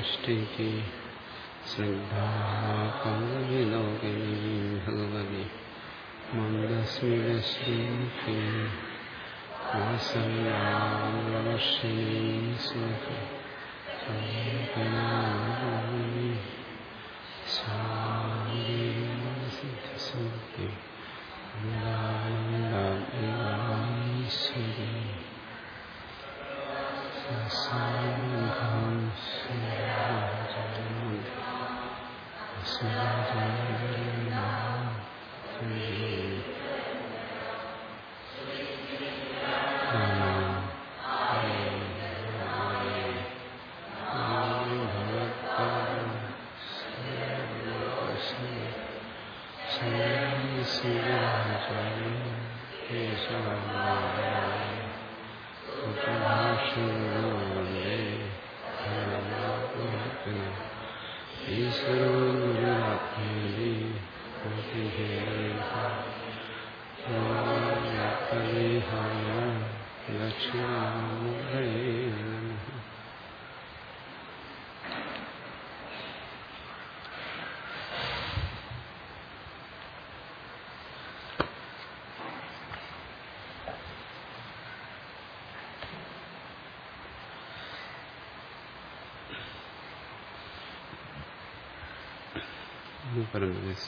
േഷ്ടിക്ക് സ്നിഗ്ധാകവിലോകിനി Bhagavathi മന്ദസ്മിതശ്രീ വാസന്യാവർഷിണീ സ്മൃത Thank you.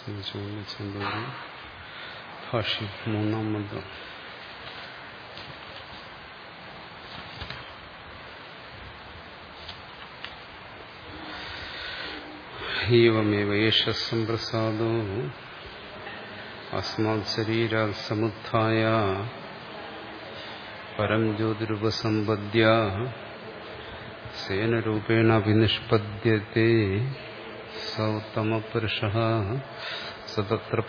പരമ്പരസ്മരിച്ചുകൊണ്ട് ഭാഷ്യം മൂന്നാം മന്ത്രം ഏവമേവ ഏഷ സംപ്രസാദോ അസ്മാത് ശരീരാത് സമുത്ഥായ പരം ജ്യോതിരുപസമ്പദ്യ സേനരൂപേണ അഭിനിഷ്പദ്യത്തെ സൗത്തമപുരുഷ സതത്ര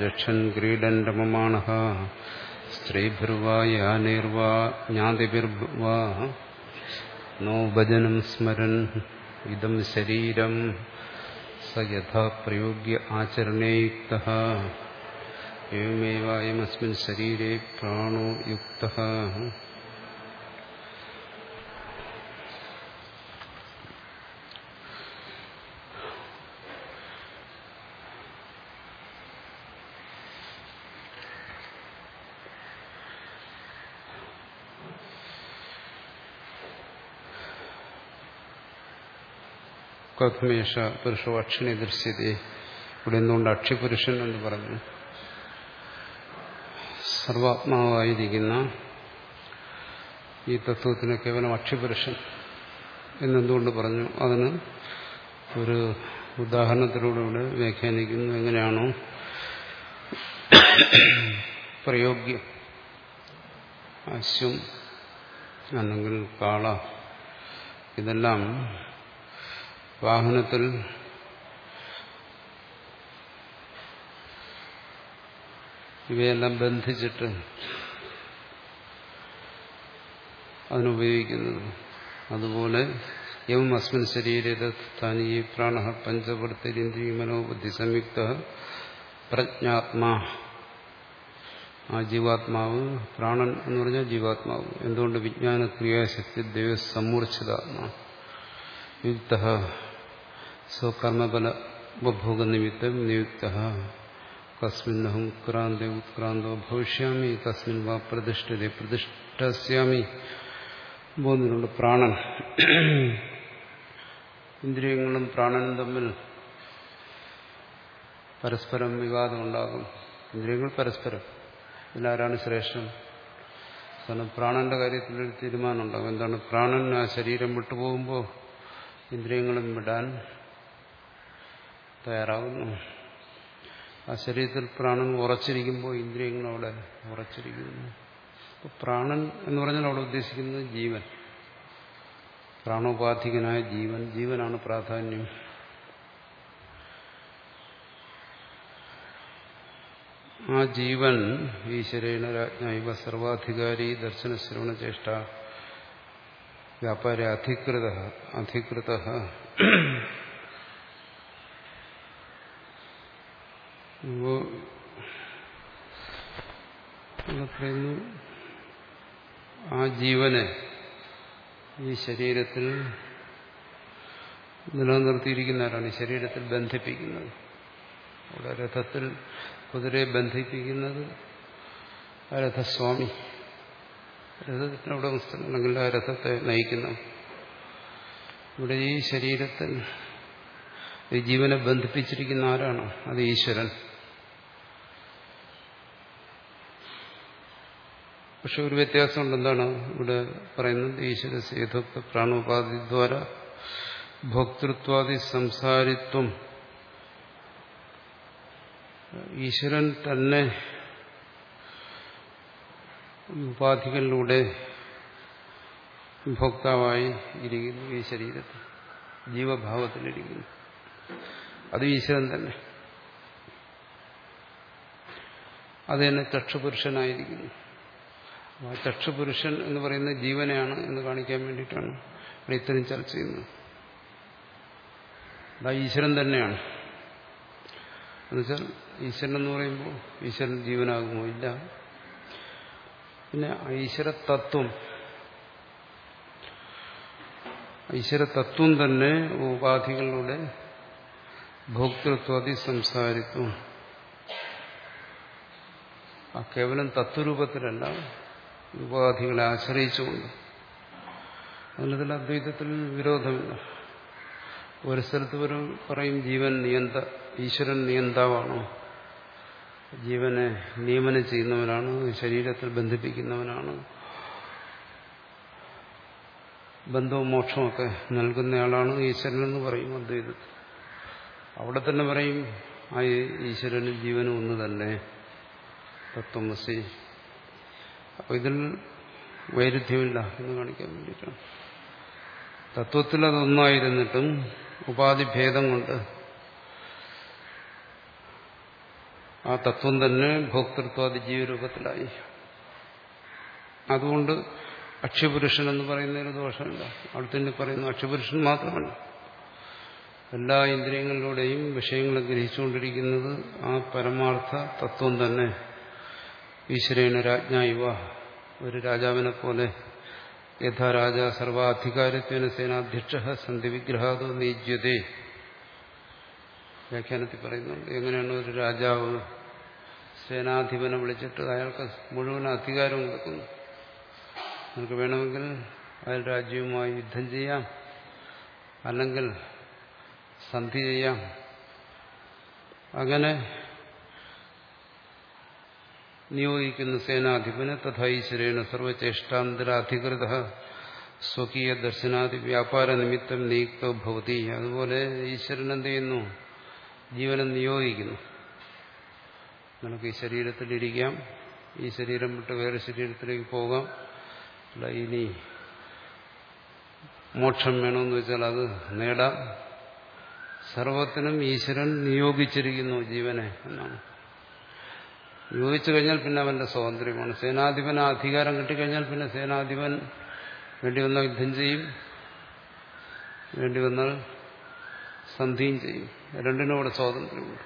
ജക്ഷൻ ക്രീഡൻ രമമാണ സ്ത്രീഭിർവാ യാനൈർവാ ജ്ഞാതിഭിർവാ നോ ഭജനം സ്മരൻ ഇതം ശരീരം സ യഥാ പ്രയോഗ്യ ആചരണേയുക്ത എവമേവായമസ്മിൻ ശരീരേ പ്രാണോ യുക്ത കഥമേഷ പുരുഷോ അക്ഷിണി ദൃശ്യതയെ ഇവിടെ എന്തുകൊണ്ട് അക്ഷിപുരുഷൻ എന്ന് പറഞ്ഞു. സർവാത്മാവായിരിക്കുന്ന ഈ തത്വത്തിന് കേവലം അക്ഷിപുരുഷൻ എന്നെന്തുകൊണ്ട് പറഞ്ഞു? അതിന് ഒരു ഉദാഹരണത്തിലൂടെ ഇവിടെ വ്യാഖ്യാനിക്കുന്നു. എങ്ങനെയാണോ പ്രയോഗ്യം അശ്വം അല്ലെങ്കിൽ കാള ഇതെല്ലാം വാഹനത്തിൽ ഇവയെല്ലാം ബന്ധിച്ചിട്ട് അതിനുപയോഗിക്കുന്നത്. അതുപോലെ എവം അസ്മിൻ ശരീരത താനി പ്രാണ പഞ്ചവർത്തിരിന്ദ്രിയ മനോബുദ്ധി സംയുക്ത പ്രജ്ഞാത്മാ. ആ ജീവാത്മാവ് പ്രാണൻ എന്ന് പറഞ്ഞാൽ ജീവാത്മാവ്. എന്തുകൊണ്ട് വിജ്ഞാന ക്രിയാശക്തി യുക്ത സ്വകർമ്മബല ഉപഭോഗ നിമിത്തം നിയുക്ത. കസ്മിന്നഹം ഉത്ക്രാന്ത ഉത്ക്രാന്തോ ഭവിഷ്യാമി കസ്മിൻ വാ പ്രതിഷ്ഠിത പ്രതിഷ്ഠസ്യാമി. പോകുന്നുണ്ട് പ്രാണൻ. ഇന്ദ്രിയങ്ങളും പ്രാണനും തമ്മിൽ പരസ്പരം വിവാദം ഉണ്ടാകും. ഇന്ദ്രിയങ്ങൾ പരസ്പരം. ഇതിലാരാണ് ശ്രേഷ്ഠം കാരണം പ്രാണന്റെ കാര്യത്തിൽ ഒരു തീരുമാനം ഉണ്ടാകും എന്താണ്? പ്രാണൻ ആ ശരീരം വിട്ടുപോകുമ്പോൾ ഇന്ദ്രിയങ്ങളും വിടാൻ തയ്യാറാകുന്നു ആ ശരീരത്തിൽ പ്രാണൻ ഉറച്ചിരിക്കുമ്പോൾ ഇന്ദ്രിയങ്ങൾ അവിടെ ഉറച്ചിരിക്കുന്നു. പ്രാണൻ എന്ന് പറഞ്ഞാൽ അവിടെ ഉദ്ദേശിക്കുന്നത് ജീവൻ. പ്രാണോപാധികനായ ജീവൻ. ജീവനാണ് പ്രാധാന്യം. ആ ജീവൻ ഈശ്വരേണ രാജ്ഞ സർവാധികാരി ദർശന ശ്രവണചേഷ്ട വ്യാപാര അധികൃത അധികൃത പറയുന്നു ആ ജീവനെ ഈ ശരീരത്തിൽ നിലനിർത്തിയിരിക്കുന്നവരാണ് ഈ ശരീരത്തിൽ ബന്ധിപ്പിക്കുന്നത്. അവിടെ രഥത്തിൽ കുതിരയെ ബന്ധിപ്പിക്കുന്നത് രഥസ്വാമി. രഥത്തിന് അവിടെ അല്ലെങ്കിൽ ആ രഥത്തെ നയിക്കുന്നു. ഇവിടെ ഈ ശരീരത്തിൽ ഈ ജീവനെ ബന്ധിപ്പിച്ചിരിക്കുന്ന ആരാണ്? അത് ഈശ്വരൻ. പക്ഷെ ഒരു വ്യത്യാസമുണ്ട് എന്താണ് ഇവിടെ പറയുന്നത്. ഈശ്വര സേതുത്വ പ്രാണോപാധി ദ്വാര ഭോക്തൃത്വാദി സംസാരിത്വം. ഈശ്വരൻ തന്നെ ഉപാധികളിലൂടെ ഭോക്താവായി ഇരിക്കുന്നു ഈ ശരീരത്തിൽ ജീവഭാവത്തിലിരിക്കുന്നു. അത് ഈശ്വരൻ തന്നെ. അത് തന്നെ ചക്ഷുപുരുഷനായിരിക്കുന്നു. ആ ചക്ഷുപുരുഷൻ എന്ന് പറയുന്ന ജീവനെയാണ് എന്ന് കാണിക്കാൻ വേണ്ടിയിട്ടാണ് ഇവിടെ ഇത്രയും ചർച്ച ചെയ്യുന്നത്. അതാ ഈശ്വരൻ തന്നെയാണ്. എന്നുവെച്ചാൽ ഈശ്വരൻ എന്ന് പറയുമ്പോൾ ഈശ്വരൻ ജീവനാകുമോ ഇല്ല. പിന്നെ ഈശ്വര തത്വം ഈശ്വര തത്വം തന്നെ ഉപാധികളിലൂടെ ഭോക്തൃത്വാദി സംസാരിത്വം ആ കേവലം തത്വരൂപത്തിലല്ല ഉപാധികളെ ആശ്രയിച്ചുകൊണ്ട്. അതിനതിൽ അദ്വൈതത്തിൽ വിരോധമില്ല ഒരു സ്ഥലത്ത് വരും പറയും ജീവൻ നിയന്ത ഈശ്വരൻ നിയന്താവാണോ. ജീവനെ നിയമനം ചെയ്യുന്നവനാണ് ശരീരത്തിൽ ബന്ധിപ്പിക്കുന്നവനാണ്. ബന്ധവും മോക്ഷമൊക്കെ നൽകുന്നയാളാണ് ഈശ്വരൻ എന്ന് പറയും അദ്വൈതത്തിൽ. അവിടെ തന്നെ പറയും ആ ഈശ്വരനും ജീവനും ഒന്ന് തന്നെ. തത്വമസി അപ്പോൾ ഇതിൽ വൈരുദ്ധ്യമില്ല എന്ന് കാണിക്കാൻ വേണ്ടിയിട്ടാണ്. തത്വത്തിൽ അതൊന്നായിരുന്നിട്ടും ഉപാധിഭേദം കൊണ്ട് ആ തത്വം തന്നെ ഭോക്തൃത്വാദി ജീവരൂപത്തിലായി അതുകൊണ്ട് അക്ഷപുരുഷൻ എന്ന് പറയുന്നതിന് ദോഷമില്ല. അവിടെ തന്നെ പറയുന്നു അക്ഷപുരുഷൻ മാത്രമല്ല. എല്ലാ ഇന്ദ്രിയങ്ങളിലൂടെയും വിഷയങ്ങളെ ഗ്രഹിച്ചുകൊണ്ടിരിക്കുന്നത് ആ പരമാർത്ഥ തത്വം തന്നെ ഈശ്വരേണ രാജ്ഞ ഇവ ഒരു രാജാവിനെ പോലെ യഥാ രാജ സർവാധികാരത്വന സേനാധ്യക്ഷ സന്ധി വിഗ്രഹാദോ നീജ്യതേ. വ്യാഖ്യാനത്തിൽ പറയുന്നുണ്ട് എങ്ങനെയാണ് ഒരു രാജാവ് സേനാധിപനെ വിളിച്ചിട്ട് അയാൾക്ക് മുഴുവൻ അധികാരവും കൊടുക്കുന്നു. നമുക്ക് വേണമെങ്കിൽ അയാൾ രാജ്യവുമായി യുദ്ധം ചെയ്യാം അല്ലെങ്കിൽ സന്ധി ചെയ്യാം. അങ്ങനെ നിയോഗിക്കുന്ന സേനാധിപന് തഥാ ഈശ്വരേണ സർവചേഷ്ടാന്തരാധികൃത സ്വകീയ ദർശനാദി വ്യാപാര നിമിത്തം നിയുക്തോ ഭവതി. അതുപോലെ ഈശ്വരൻ എന്ത് ചെയ്യുന്നു? ജീവനെ നിയോഗിക്കുന്നു. നമുക്ക് ഈ ശരീരത്തിലിരിക്കാം ഈ ശരീരം വിട്ട് വേറെ ശരീരത്തിലേക്ക് പോകാം. അല്ല ഇനി മോക്ഷം വേണമെന്ന് വെച്ചാൽ അത് നേടാം. സർവത്തിനും ഈശ്വരൻ നിയോഗിച്ചിരിക്കുന്നു ജീവനെ എന്നാണ്. നിയോഗിച്ചു കഴിഞ്ഞാൽ പിന്നെ അവന്റെ സ്വാതന്ത്ര്യമാണ്. സേനാധിപന് അധികാരം കിട്ടിക്കഴിഞ്ഞാൽ പിന്നെ സേനാധിപൻ വേണ്ടി വന്നാൽ യുദ്ധം ചെയ്യും. വേണ്ടി വന്നാൽ സന്ധിയും ചെയ്യും. രണ്ടിനും ഇവിടെ സ്വാതന്ത്ര്യമുണ്ട്.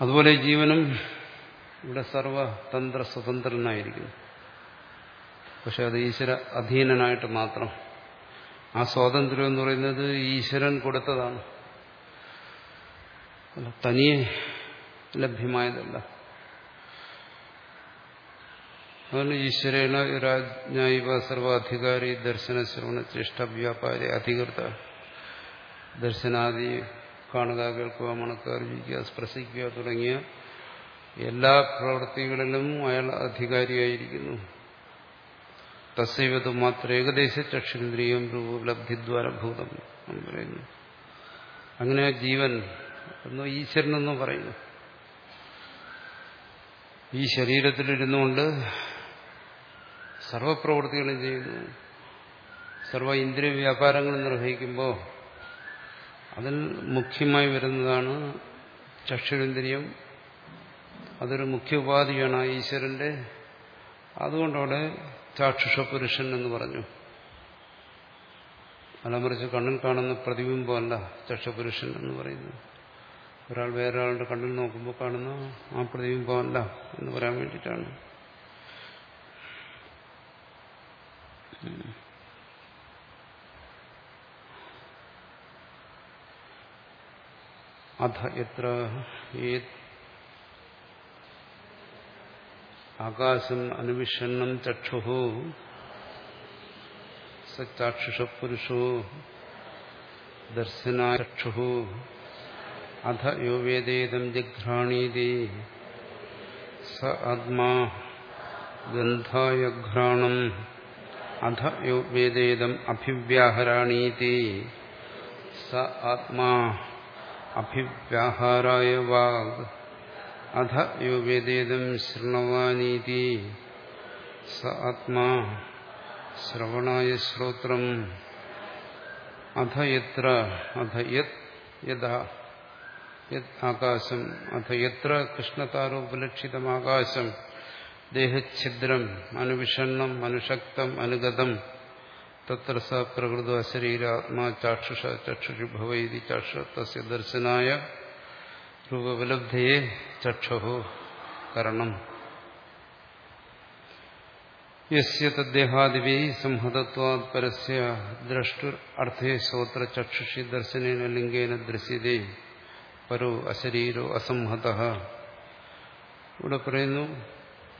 അതുപോലെ ജീവനും ഇവിടെ സർവതന്ത്ര സ്വതന്ത്രനായിരിക്കുന്നു. പക്ഷെ അത് ഈശ്വര അധീനനായിട്ട് മാത്രം. ആ സ്വാതന്ത്ര്യം എന്ന് പറയുന്നത് ഈശ്വരൻ കൊടുത്തതാണ്. തനിയെ ലഭ്യമായതല്ല. അതുകൊണ്ട് ഈശ്വരേണ രാജ്ഞൈവ സർവാധികാരി ദർശന ശ്രവണ ചേഷ്ട വ്യാപാരി അധികൃത ദർശനാദി കാണുക കേൾക്കുക മണക്കുക അറിയിക്കുക സ്പർശിക്കുക തുടങ്ങിയ എല്ലാ പ്രവൃത്തികളിലും അയാൾ അധികാരിയായിരിക്കുന്നു. തസ്സൈവത് മാത്രം ഏകദേശ ചക്ഷുന്ദ്രിയം രൂപലബ്ധിദ്വാരഭൂതം പറയുന്നു. അങ്ങനെ ജീവൻ എന്നോ ഈശ്വരനെന്നോ പറയുന്നു. ഈ ശരീരത്തിലിരുന്നുകൊണ്ട് സർവപ്രവൃത്തികളും ചെയ്യുന്നു. സർവ ഇന്ദ്രിയ വ്യാപാരങ്ങളും നിർവഹിക്കുമ്പോൾ അതിൽ മുഖ്യമായി വരുന്നതാണ് ചക്ഷുരേന്ദ്രിയം. അതൊരു മുഖ്യ ഉപാധിയാണ് ഈശ്വരന്റെ. അതുകൊണ്ടവിടെ ചാക്ഷുഷ പുരുഷൻ എന്ന് പറഞ്ഞു. അലമറിച്ച് കണ്ണിൽ കാണുന്ന പ്രതിബിംബമല്ല ചക്ഷപുരുഷൻ എന്ന് പറയുന്നത്. ഒരാൾ വേറെ കണ്ണിൽ നോക്കുമ്പോൾ കാണുന്ന ആ പ്രതിബിംബമല്ല എന്ന് പറയാൻ വേണ്ടിയിട്ടാണ്. അധ എത്ര ആകാശം അനുവിഷണ്ണം ചക്ഷുഹോ സ ചാക്ഷുഷ പുരുഷോ ദർശനാ ചക്ഷുഹോ അധ യോ വേദേദം ജഘ്രാണീതി സ ആത്മാ ഗന്ധായ ഘ്രാണം അധ യോ വേദേദം അഭിവ്യാഹരാണീതി. സ ആത്മാ അഭിവ്യാഹാരായ വാഗ് അധ യോ വേദേദം ശൃണവാനീതി. സ ആത്മാ ശ്രവണായ ശ്രോത്രം അധ യത്ര അധ യത് യഥാ. ആകാശം. അഥ എത്ര കൃഷ്ണതാരോപലക്ഷിതമാകാശം ദേഹഛിദ്രം അനുവിഷണ്ണം അനുശക്തം അനുഗതം. തത്ര സ പ്രകൃത ശരീരാത്മാ ചാക്ഷുഷ ചക്ഷുഷി ഭവൈതി ചക്ഷു തസ്യ ദർശനായ രൂപോപലബ്ധയെ ചക്ഷു കരണം. യസ്യ തദ്ദേഹാദിവി സംഹതത്വാത് പരസ്യ ദ്രഷ്ടുർ അർത്ഥേ ശ്രോത്ര ചക്ഷുഷി ദർശനേന ലിംഗേന ദൃശ്യതേ. പരോ അശരീരോ അസംഹത. ഇവിടെ പറയുന്നു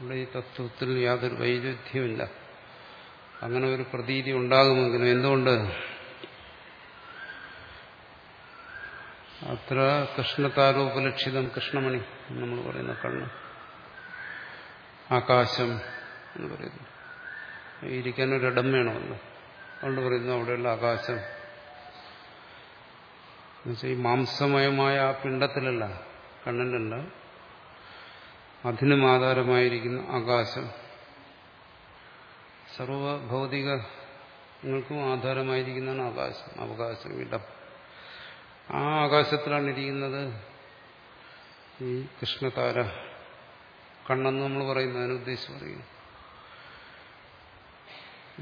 ഇവിടെ ഈ തത്വത്തിൽ യാതൊരു വൈരുദ്ധ്യമില്ല അങ്ങനെ ഒരു പ്രതീതി ഉണ്ടാകുമെങ്കിലും എന്തുകൊണ്ട്? അത്ര കൃഷ്ണതാരോപലക്ഷിതം കൃഷ്ണമണി നമ്മൾ പറയുന്ന കണ്ണ്. ആകാശം എന്ന് പറയുന്നു. ഇരിക്കാൻ ഒരിടം വേണമല്ലോ. അതുകൊണ്ട് പറയുന്നു അവിടെയുള്ള ആകാശം ഈ മാംസമയമായ ആ പിണ്ടത്തിലല്ല കണ്ണിലല്ല അതിനും ആധാരമായിരിക്കുന്ന ആകാശം. സർവഭൗതികങ്ങൾക്കും ആധാരമായിരിക്കുന്നതാണ് ആകാശം അവകാശം ഇടം. ആ ആകാശത്തിലാണ് ഇരിക്കുന്നത് ഈ കൃഷ്ണതാര. കണ്ണെന്ന് നമ്മൾ പറയുന്നു അതിനുദ്ദേശിച്ച് പറയുന്നു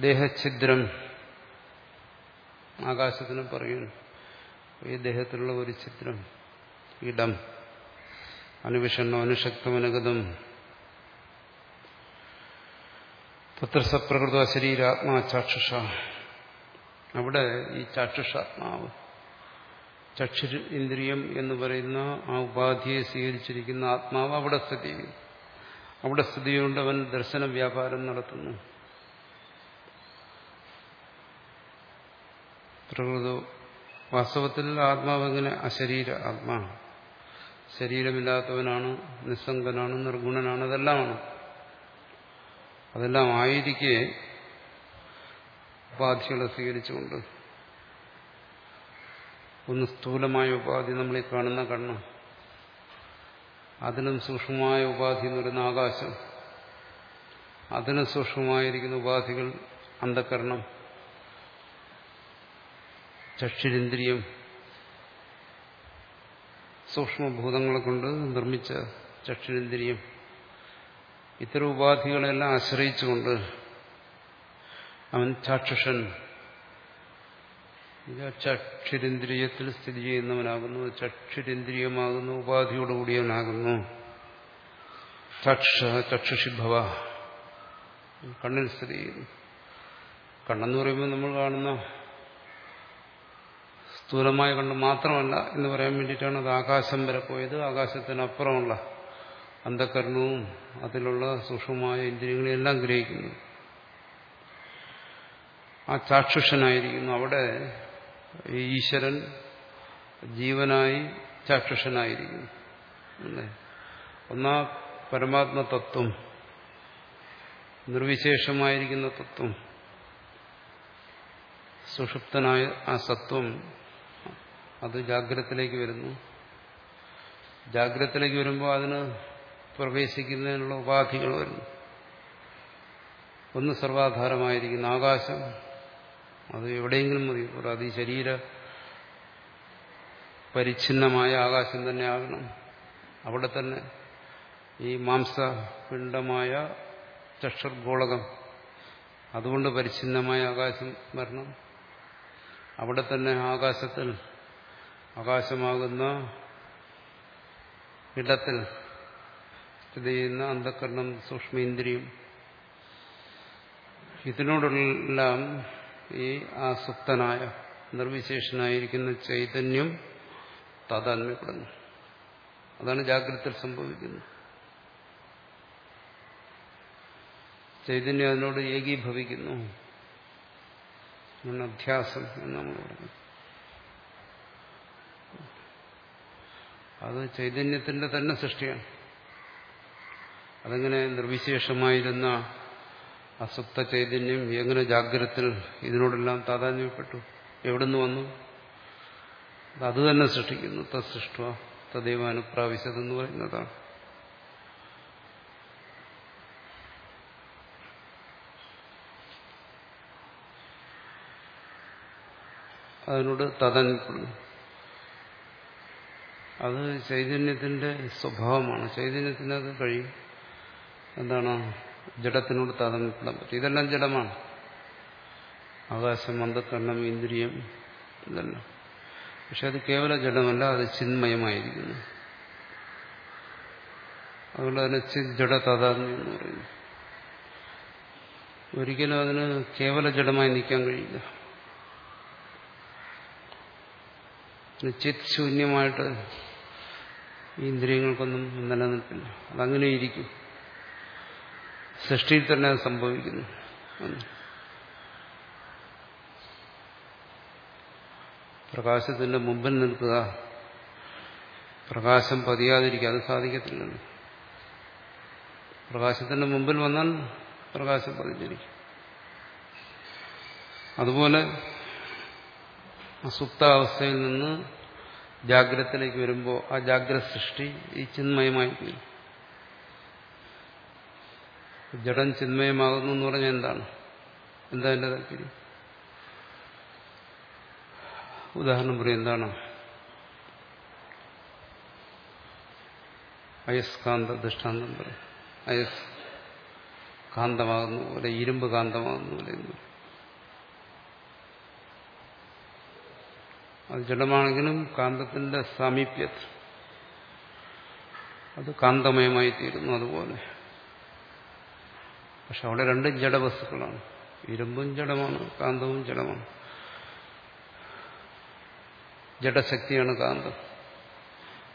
ദേഹഛിദ്രം ആകാശത്തിന് പറയുന്നു ഈ ദേഹത്തിലുള്ള ഒരു ചിത്രം ഇടം അനുവിഷണ്ണം അനുശക്തമനഗതം തത്ര സപ്രകൃത ശരീരാത്മാ ചാക്ഷുഷ. അവിടെ ഈ ചാക്ഷുഷാത്മാവ് ചക്ഷു ഇന്ദ്രിയം എന്ന് പറയുന്ന ആ ഉപാധിയെ സ്വീകരിച്ചിരിക്കുന്ന ആത്മാവ് അവിടെ സ്ഥിതി ചെയ്യുന്നു അവിടെ സ്ഥിതി കൊണ്ട് അവൻ ദർശന വ്യാപാരം നടത്തുന്നു. പ്രകൃത വാസ്തവത്തിൽ ആത്മാവ് എങ്ങനെ അശരീര ആത്മാ ശരീരമില്ലാത്തവനാണ് നിസ്സംഗനാണ് നിർഗുണനാണ് അതെല്ലാമാണ്. അതെല്ലാം ആയിരിക്കെ ഉപാധികളെ സ്വീകരിച്ചുകൊണ്ട്. ഒന്ന് സ്ഥൂലമായ ഉപാധി നമ്മളീ കാണുന്ന കണ്ണ്. അതിനും സൂക്ഷ്മമായ ഉപാധി എന്ന് പറയുന്ന ആകാശം. അതിന് സൂക്ഷ്മമായിരിക്കുന്ന ഉപാധികൾ അന്ധകരണം. ചക്ഷുരിന്ദ്രിയം സൂക്ഷ്മഭൂതങ്ങളെ കൊണ്ട് നിർമ്മിച്ച ചക്ഷുരിന്ദ്രിയം ഇത്തരം ഉപാധികളെല്ലാം ആശ്രയിച്ചുകൊണ്ട് അവൻ ചാക്ഷുഷൻ. ചക്ഷുരിന്ദ്രിയത്തിൽ സ്ഥിതി ചെയ്യുന്നവനാകുന്നു ചക്ഷുരിന്ദ്രിയമാകുന്നു ഉപാധിയോടുകൂടിയവനാകുന്നു. ചക്ഷ ചക്ഷുഷിഭവ. കണ്ണിൽ സ്ഥിതി ചെയ്യുന്നു. കണ്ണെന്ന് പറയുമ്പോൾ നമ്മൾ കാണുന്ന സ്ഥൂലമായ കണ്ട് മാത്രമല്ല എന്ന് പറയാൻ വേണ്ടിയിട്ടാണ് അത് ആകാശം വരെ പോയത്. ആകാശത്തിനപ്പുറമുള്ള അന്ധകരണവും അതിലുള്ള സൂക്ഷ്മമായ ഇന്ദ്രിയങ്ങളെല്ലാം ഗ്രഹിക്കുന്നു. ആ ചാക്ഷുഷനായിരിക്കുന്നു. അവിടെ ഈശ്വരൻ ജീവനായി ചാക്ഷുഷനായിരിക്കുന്നു. അല്ലേ? ഒന്നാ പരമാത്മ തത്വം നിർവിശേഷമായിരിക്കുന്ന തത്വം സുഷുപ്തനായ ആ സത്വം അത് ജാഗ്രതത്തിലേക്ക് വരുന്നു. ജാഗ്രതത്തിലേക്ക് വരുമ്പോൾ അതിന് പ്രവേശിക്കുന്നതിനുള്ള ഉപാധികൾ വരുന്നു. ഒന്ന് സർവാധാരമായിരിക്കുന്ന. ആകാശം അത് എവിടെയെങ്കിലും മതി. ഒരു അതിശരീര പരിച്ഛിന്നമായ ആകാശം തന്നെ ആകണം. അവിടെ തന്നെ ഈ മാംസപിണ്ഡമായ ചക്ഷർഗോളകം അതുകൊണ്ട് പരിച്ഛിന്നമായ ആകാശം വരണം. അവിടെ തന്നെ ആകാശത്തിൽ ആകാശമാകുന്ന ഇടത്തിൽ സ്ഥിതി ചെയ്യുന്ന അന്ധകരണം സൂക്ഷ്മേന്ദ്രിയം. ഇതിനോടെല്ലാം ഈ ആസക്തനായ നിർവിശേഷനായിരിക്കുന്ന ചൈതന്യം താതാത്മ്യപ്പെടുന്നു. അതാണ് ജാഗ്രതയിൽ സംഭവിക്കുന്നത്. ചൈതന്യം അതിനോട് ഏകീഭവിക്കുന്നു. അധ്യാസം എന്ന് നമ്മൾ പറയുന്നത്. അത് ചൈതന്യത്തിന്റെ തന്നെ സൃഷ്ടിയാണ്. അതെങ്ങനെ നിർവിശേഷമായിരുന്ന അസുപ്ത ചൈതന്യം എങ്ങനെ ജാഗ്രത്തിൽ ഇതിനോടെല്ലാം താതാന്യപ്പെട്ടു എവിടുന്ന് വന്നു? അത് തന്നെ സൃഷ്ടിക്കുന്നു. തസൃഷ്ട തദൈവ അനുപ്രാവശ്യതെന്ന് പറയുന്നതാണ്. അതിനോട് താതാത്മ്യപ്പെടുന്നു അത് ചൈതന്യത്തിന്റെ സ്വഭാവമാണ്. ചൈതന്യത്തിന് അത് കഴിയും. എന്താണ്? ജഡത്തിനോട് താതാത്മ്യപ്പെടാൻ പറ്റും. ഇതെല്ലാം ജഡമാണ്. ആകാശം അന്ധക്കരണം ഇന്ദ്രിയം ഇതെല്ലാം. പക്ഷെ അത് കേവല ജഡമല്ല അത് ചിന്മയമായിരിക്കുന്നു. അതുകൊണ്ട് അതിന് ചിത് ജഡ താതാത്മ്യം എന്ന് പറയുന്നു. ഒരിക്കലും അതിന് കേവല ജഡമായി നിൽക്കാൻ കഴിയില്ല. ചിത് ശൂന്യമായിട്ട് ഈ ഇന്ദ്രിയങ്ങൾക്കൊന്നും നിലനിൽപ്പില്ല. അതങ്ങനെ ഇരിക്കും. സൃഷ്ടിയിൽ തന്നെ അത് സംഭവിക്കുന്നു. പ്രകാശത്തിന്റെ മുമ്പിൽ നിൽക്കുക പ്രകാശം പതിയാതിരിക്കുക അത് സാധിക്കത്തില്ലല്ലോ. പ്രകാശത്തിന്റെ മുമ്പിൽ വന്നാൽ പ്രകാശം പതിഞ്ഞിരിക്കും. അതുപോലെ സുപ്താവസ്ഥയിൽ നിന്ന് ജാഗ്രതത്തിലേക്ക് വരുമ്പോൾ ആ ജാഗ്രത സൃഷ്ടി ഈ ചിന്മയമായി തീരും ജഡം ചിന്മയമാകുന്നു എന്ന് പറഞ്ഞാൽ എന്താണ്? എന്താ എന്റെ താല്പര്യം? ഉദാഹരണം പറയും എന്താണ്? അയസ്കാന്ത ദൃഷ്ടാന്തം പറയും. അയസ് കാന്തമാകുന്നു പോലെ ഇരുമ്പ് കാന്തമാകുന്നു പോലെ എന്ന് പറയും. അത് ജഡമാണെങ്കിലും കാന്തത്തിന്റെ സാമീപ്യത് അത് കാന്തമയമായി തീരുന്നു അതുപോലെ. പക്ഷെ അവിടെ രണ്ടും ജഡവസ്തുക്കളാണ്. ഇരുമ്പും ജഡമാണ് കാന്തവും ജഡമാണ്. ജഡശക്തിയാണ് കാന്തം.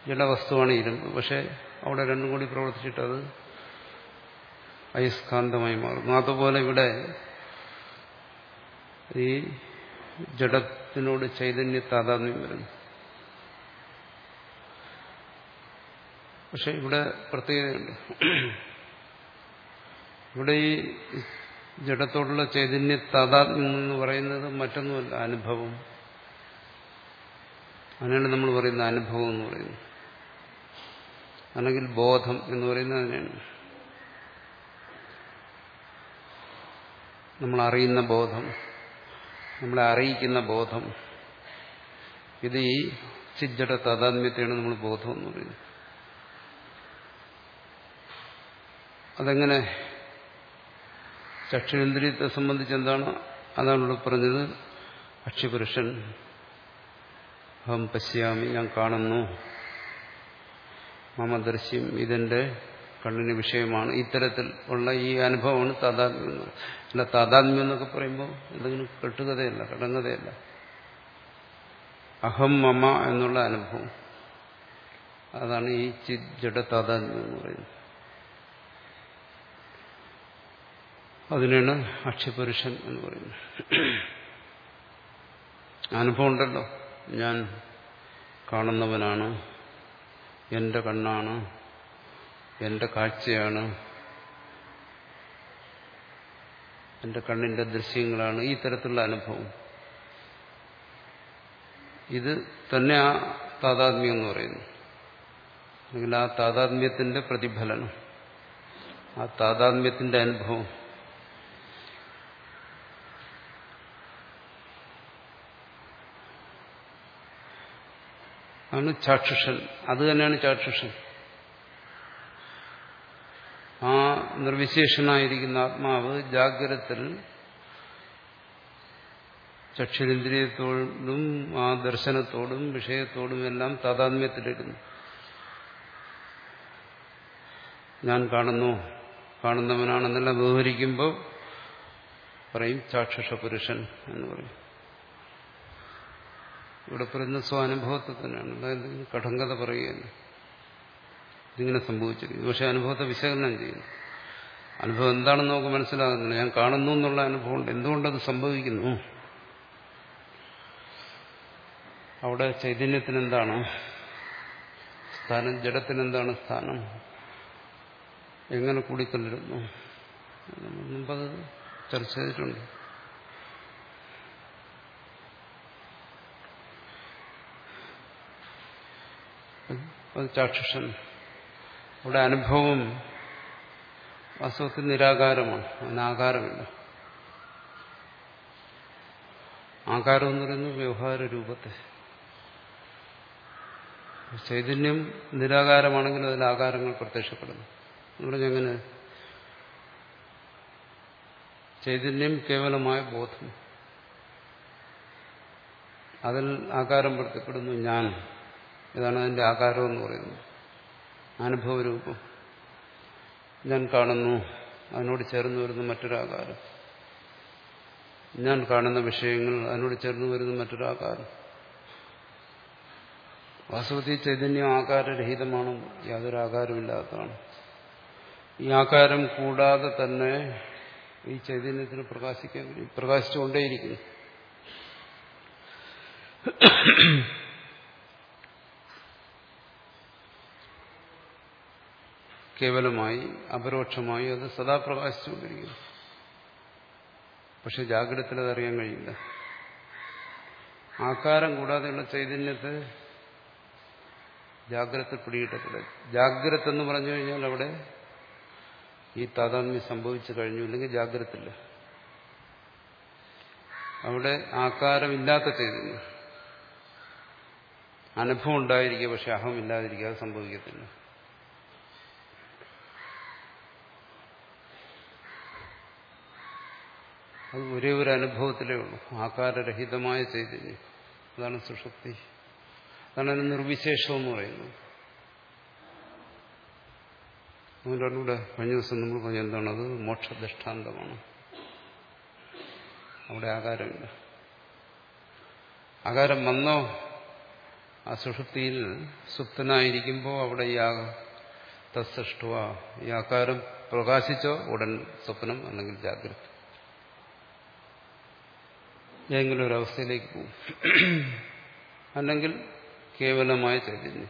ജഡവസ്തുവാണ് ഇരുമ്പ്. പക്ഷെ അവിടെ രണ്ടും കൂടി പ്രവർത്തിച്ചിട്ട് അത് അയസ്കാന്തമായി മാറുന്നു അതുപോലെ ഇവിടെ ഈ ജഡത്തിനോട് ചൈതന്യ താതാത്മ്യം വരുന്നു. പക്ഷെ ഇവിടെ പ്രത്യേകതയുണ്ട്. ഇവിടെ ഈ ജഡത്തോടുള്ള ചൈതന്യ താതാത്മ്യം എന്ന് പറയുന്നത് മറ്റൊന്നുമല്ല അനുഭവം. അതിനാണ് നമ്മൾ പറയുന്ന അനുഭവം എന്ന് പറയുന്നത്. അല്ലെങ്കിൽ ബോധം എന്ന് പറയുന്നത് അതിനാണ് നമ്മൾ അറിയുന്ന ബോധം. നമ്മളെ അറിയിക്കുന്ന ബോധം. ഇത് ഈ ചിജ്ജട താതാത്മ്യത്തെയാണ് നമ്മൾ ബോധം എന്ന് പറയുന്നത്. അതെങ്ങനെ? ചക്ഷുരേന്ദ്രിയത്തെ സംബന്ധിച്ച് എന്താണ്? അതാണ് ഇവിടെ പറഞ്ഞത്. അക്ഷിപുരുഷൻ അഹം പശ്യാമി ഞാൻ കാണുന്നു. മമദർശ്യം ഇതെന്റെ കണ്ണിന് വിഷയമാണ്. ഇത്തരത്തിൽ ഉള്ള ഈ അനുഭവമാണ് താതാത്മ്യം അല്ല താതാത്മ്യം എന്നൊക്കെ പറയുമ്പോൾ എന്തെങ്കിലും കെട്ടുകഥയല്ല കടങ്കഥയല്ല. അഹം മമ എന്നുള്ള അനുഭവം. അതാണ് ഈ ജഡ താതാത്മ്യം എന്ന് പറയുന്നത്. അതിനാണ് അക്ഷിപുരുഷൻ എന്ന് പറയുന്നത്. അനുഭവം ഉണ്ടല്ലോ. ഞാൻ കാണുന്നവനാണ് എന്റെ കണ്ണാണ് എന്റെ കാഴ്ചയാണ്. എന്റെ കണ്ണിന്റെ ദൃശ്യങ്ങളാണ് ഈ തരത്തിലുള്ള അനുഭവം. ഇത് തന്നെ ആ താതാത്മ്യം എന്ന് പറയുന്നു. അല്ലെങ്കിൽ ആ താതാത്മ്യത്തിന്റെ പ്രതിഫലനം. ആ താതാത്മ്യത്തിന്റെ അനുഭവം. ആണ് ചാക്ഷുഷൻ. അത് തന്നെയാണ് ചാക്ഷുഷൻ. ആ നിർവിശേഷനായിരിക്കുന്ന ആത്മാവ് ജാഗ്രതത്തിൽ ചക്ഷുരേന്ദ്രിയത്തോടും ആ ദർശനത്തോടും വിഷയത്തോടും എല്ലാം താതാത്മ്യത്തിലിരുന്നു. ഞാൻ കാണുന്നു കാണുന്നവനാണെന്നെല്ലാം വ്യവഹരിക്കുമ്പോൾ പറയും ചാക്ഷുഷ പുരുഷൻ എന്ന് പറയും. ഇവിടെ പറയുന്ന സ്വാനുഭവത്തെ തന്നെയാണ് അതായത് കഠങ്കത പറയുകയല്ല ഇതിങ്ങനെ സംഭവിച്ചിരിക്കുന്നു പക്ഷെ അനുഭവത്തെ വിശകലനം ചെയ്യുന്നു. അനുഭവം എന്താണെന്ന് നമുക്ക് മനസ്സിലാകുന്നില്ല. ഞാൻ കാണുന്നു എന്നുള്ള അനുഭവം എന്തുകൊണ്ടത് സംഭവിക്കുന്നു? അവിടെ ചൈതന്യത്തിന് എന്താണ് സ്ഥാനം ജഡത്തിന് എന്താണ് സ്ഥാനം? എങ്ങനെ കൂടിക്കൊണ്ടിരുന്നു? മുമ്പത് ചർച്ച ചെയ്തിട്ടുണ്ട്. അത് ചാക്ഷുഷൻ. അവിടെ അനുഭവം വാസ്തവത്തിൽ നിരാകാരമാണ്. അതിന് ആകാരമില്ല. ആകാരം എന്ന് പറയുന്നത് വ്യവഹാര രൂപത്തെ. ചൈതന്യം നിരാകാരമാണെങ്കിൽ അതിൽ ആകാരങ്ങൾ പ്രത്യക്ഷപ്പെടുന്നു. പറഞ്ഞങ്ങനെ ചൈതന്യം കേവലമായ ബോധം. അതിൽ ആകാരം പ്രത്യപ്പെടുന്നു ഞാൻ ഇതാണ് അതിന്റെ ആകാരം എന്ന് പറയുന്നത്. അനുഭവരൂപം. ഞാൻ കാണുന്നു. അതിനോട് ചേർന്ന് വരുന്ന മറ്റൊരാകാരം. ഞാൻ കാണുന്ന വിഷയങ്ങൾ അതിനോട് ചേർന്ന് വരുന്ന മറ്റൊരാകാരം. വാസ്തവത്തിൽ ചൈതന്യം ആകാരരഹിതമാണ്? യാതൊരു ആകാരമില്ലാത്തതാണ്. ഈ ആകാരം കൂടാതെ തന്നെ ഈ ചൈതന്യത്തിന് പ്രകാശിക്കാൻ പ്രകാശിച്ചുകൊണ്ടേയിരിക്കുന്നു. കേവലമായി അപരോക്ഷമായി അത് സദാ പ്രകാശിച്ചുകൊണ്ടിരിക്കുന്നു. പക്ഷെ ജാഗ്രതത്തിൽ അതറിയാൻ കഴിയില്ല. ആകാരം കൂടാതെയുള്ള ചൈതന്യത്തെ ജാഗ്രത പിടികിട്ടത്തില്ല. ജാഗ്രത എന്ന് പറഞ്ഞു കഴിഞ്ഞാൽ അവിടെ ഈ താതാത്മ്യം സംഭവിച്ചു കഴിഞ്ഞു ഇല്ലെങ്കിൽ ജാഗ്രതയില്ല. അവിടെ ആകാരമില്ലാത്ത ചൈതന്യം. അനുഭവം ഉണ്ടായിരിക്കുക പക്ഷെ അഹമില്ലാതിരിക്കുക അത് സംഭവിക്കത്തില്ല. അത് ഒരേ ഒരു അനുഭവത്തിലേ ഉള്ളൂ. ആകാരരഹിതമായ ചൈതന്യം അതാണ് സുഷുപ്തി. അതാണ് നിർവിശേഷം എന്ന് പറയുന്നത്. അതുകൊണ്ടാണ് ഇവിടെ കഴിഞ്ഞ ദിവസം നമ്മൾ പറഞ്ഞ എന്താണ്? അത് മോക്ഷദൃഷ്ടാന്തമാണ്. അവിടെ ആകാരമില്ല. ആകാരം വന്നോ? ആ സുഷുപ്തിയിൽ സുപ്തനായിരിക്കുമ്പോൾ അവിടെ ഈ തസ്സൃഷ്ടുവ ഈ ആകാരം പ്രകാശിച്ചോ? ഉടൻ സ്വപ്നം അല്ലെങ്കിൽ ജാഗ്രത. ഏതെങ്കിലും ഒരു അവസ്ഥയിലേക്ക് പോകും. അല്ലെങ്കിൽ കേവലമായ ചൈതന്യം.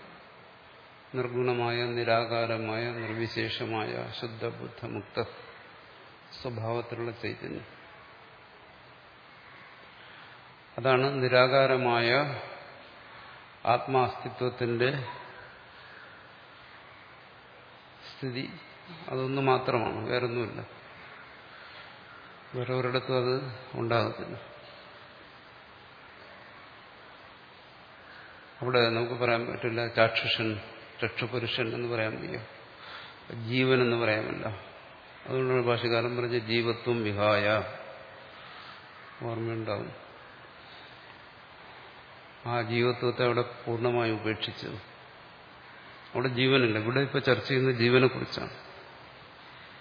നിർഗുണമായ നിരാകാരമായ നിർവിശേഷമായ ശുദ്ധബുദ്ധമുക്ത സ്വഭാവത്തിലുള്ള ചൈതന്യം. അതാണ് നിരാകാരമായ ആത്മാസ്തിത്വത്തിന്റെ സ്ഥിതി. അതൊന്നു മാത്രമാണ് വേറൊന്നുമില്ല. വേറെ ഒരിടത്തും അത് ഉണ്ടാകത്തില്ല. അവിടെ നമുക്ക് പറയാൻ പറ്റില്ല ചാക്ഷുഷൻ ചക്ഷുപുരുഷൻ എന്ന് പറയാൻ വയ്യ. ജീവൻ എന്ന് പറയാമല്ല അതുകൊണ്ടാണ് ഭാഷകാരൻ പറഞ്ഞ ജീവത്വം വിഹായ. ഓർമ്മയുണ്ടാവും. ആ ജീവത്വത്തെ അവിടെ പൂർണമായി ഉപേക്ഷിച്ചു. അവിടെ ജീവനില്ല ഇവിടെ ഇപ്പൊ ചർച്ച ചെയ്യുന്ന ജീവനെ കുറിച്ചാണ്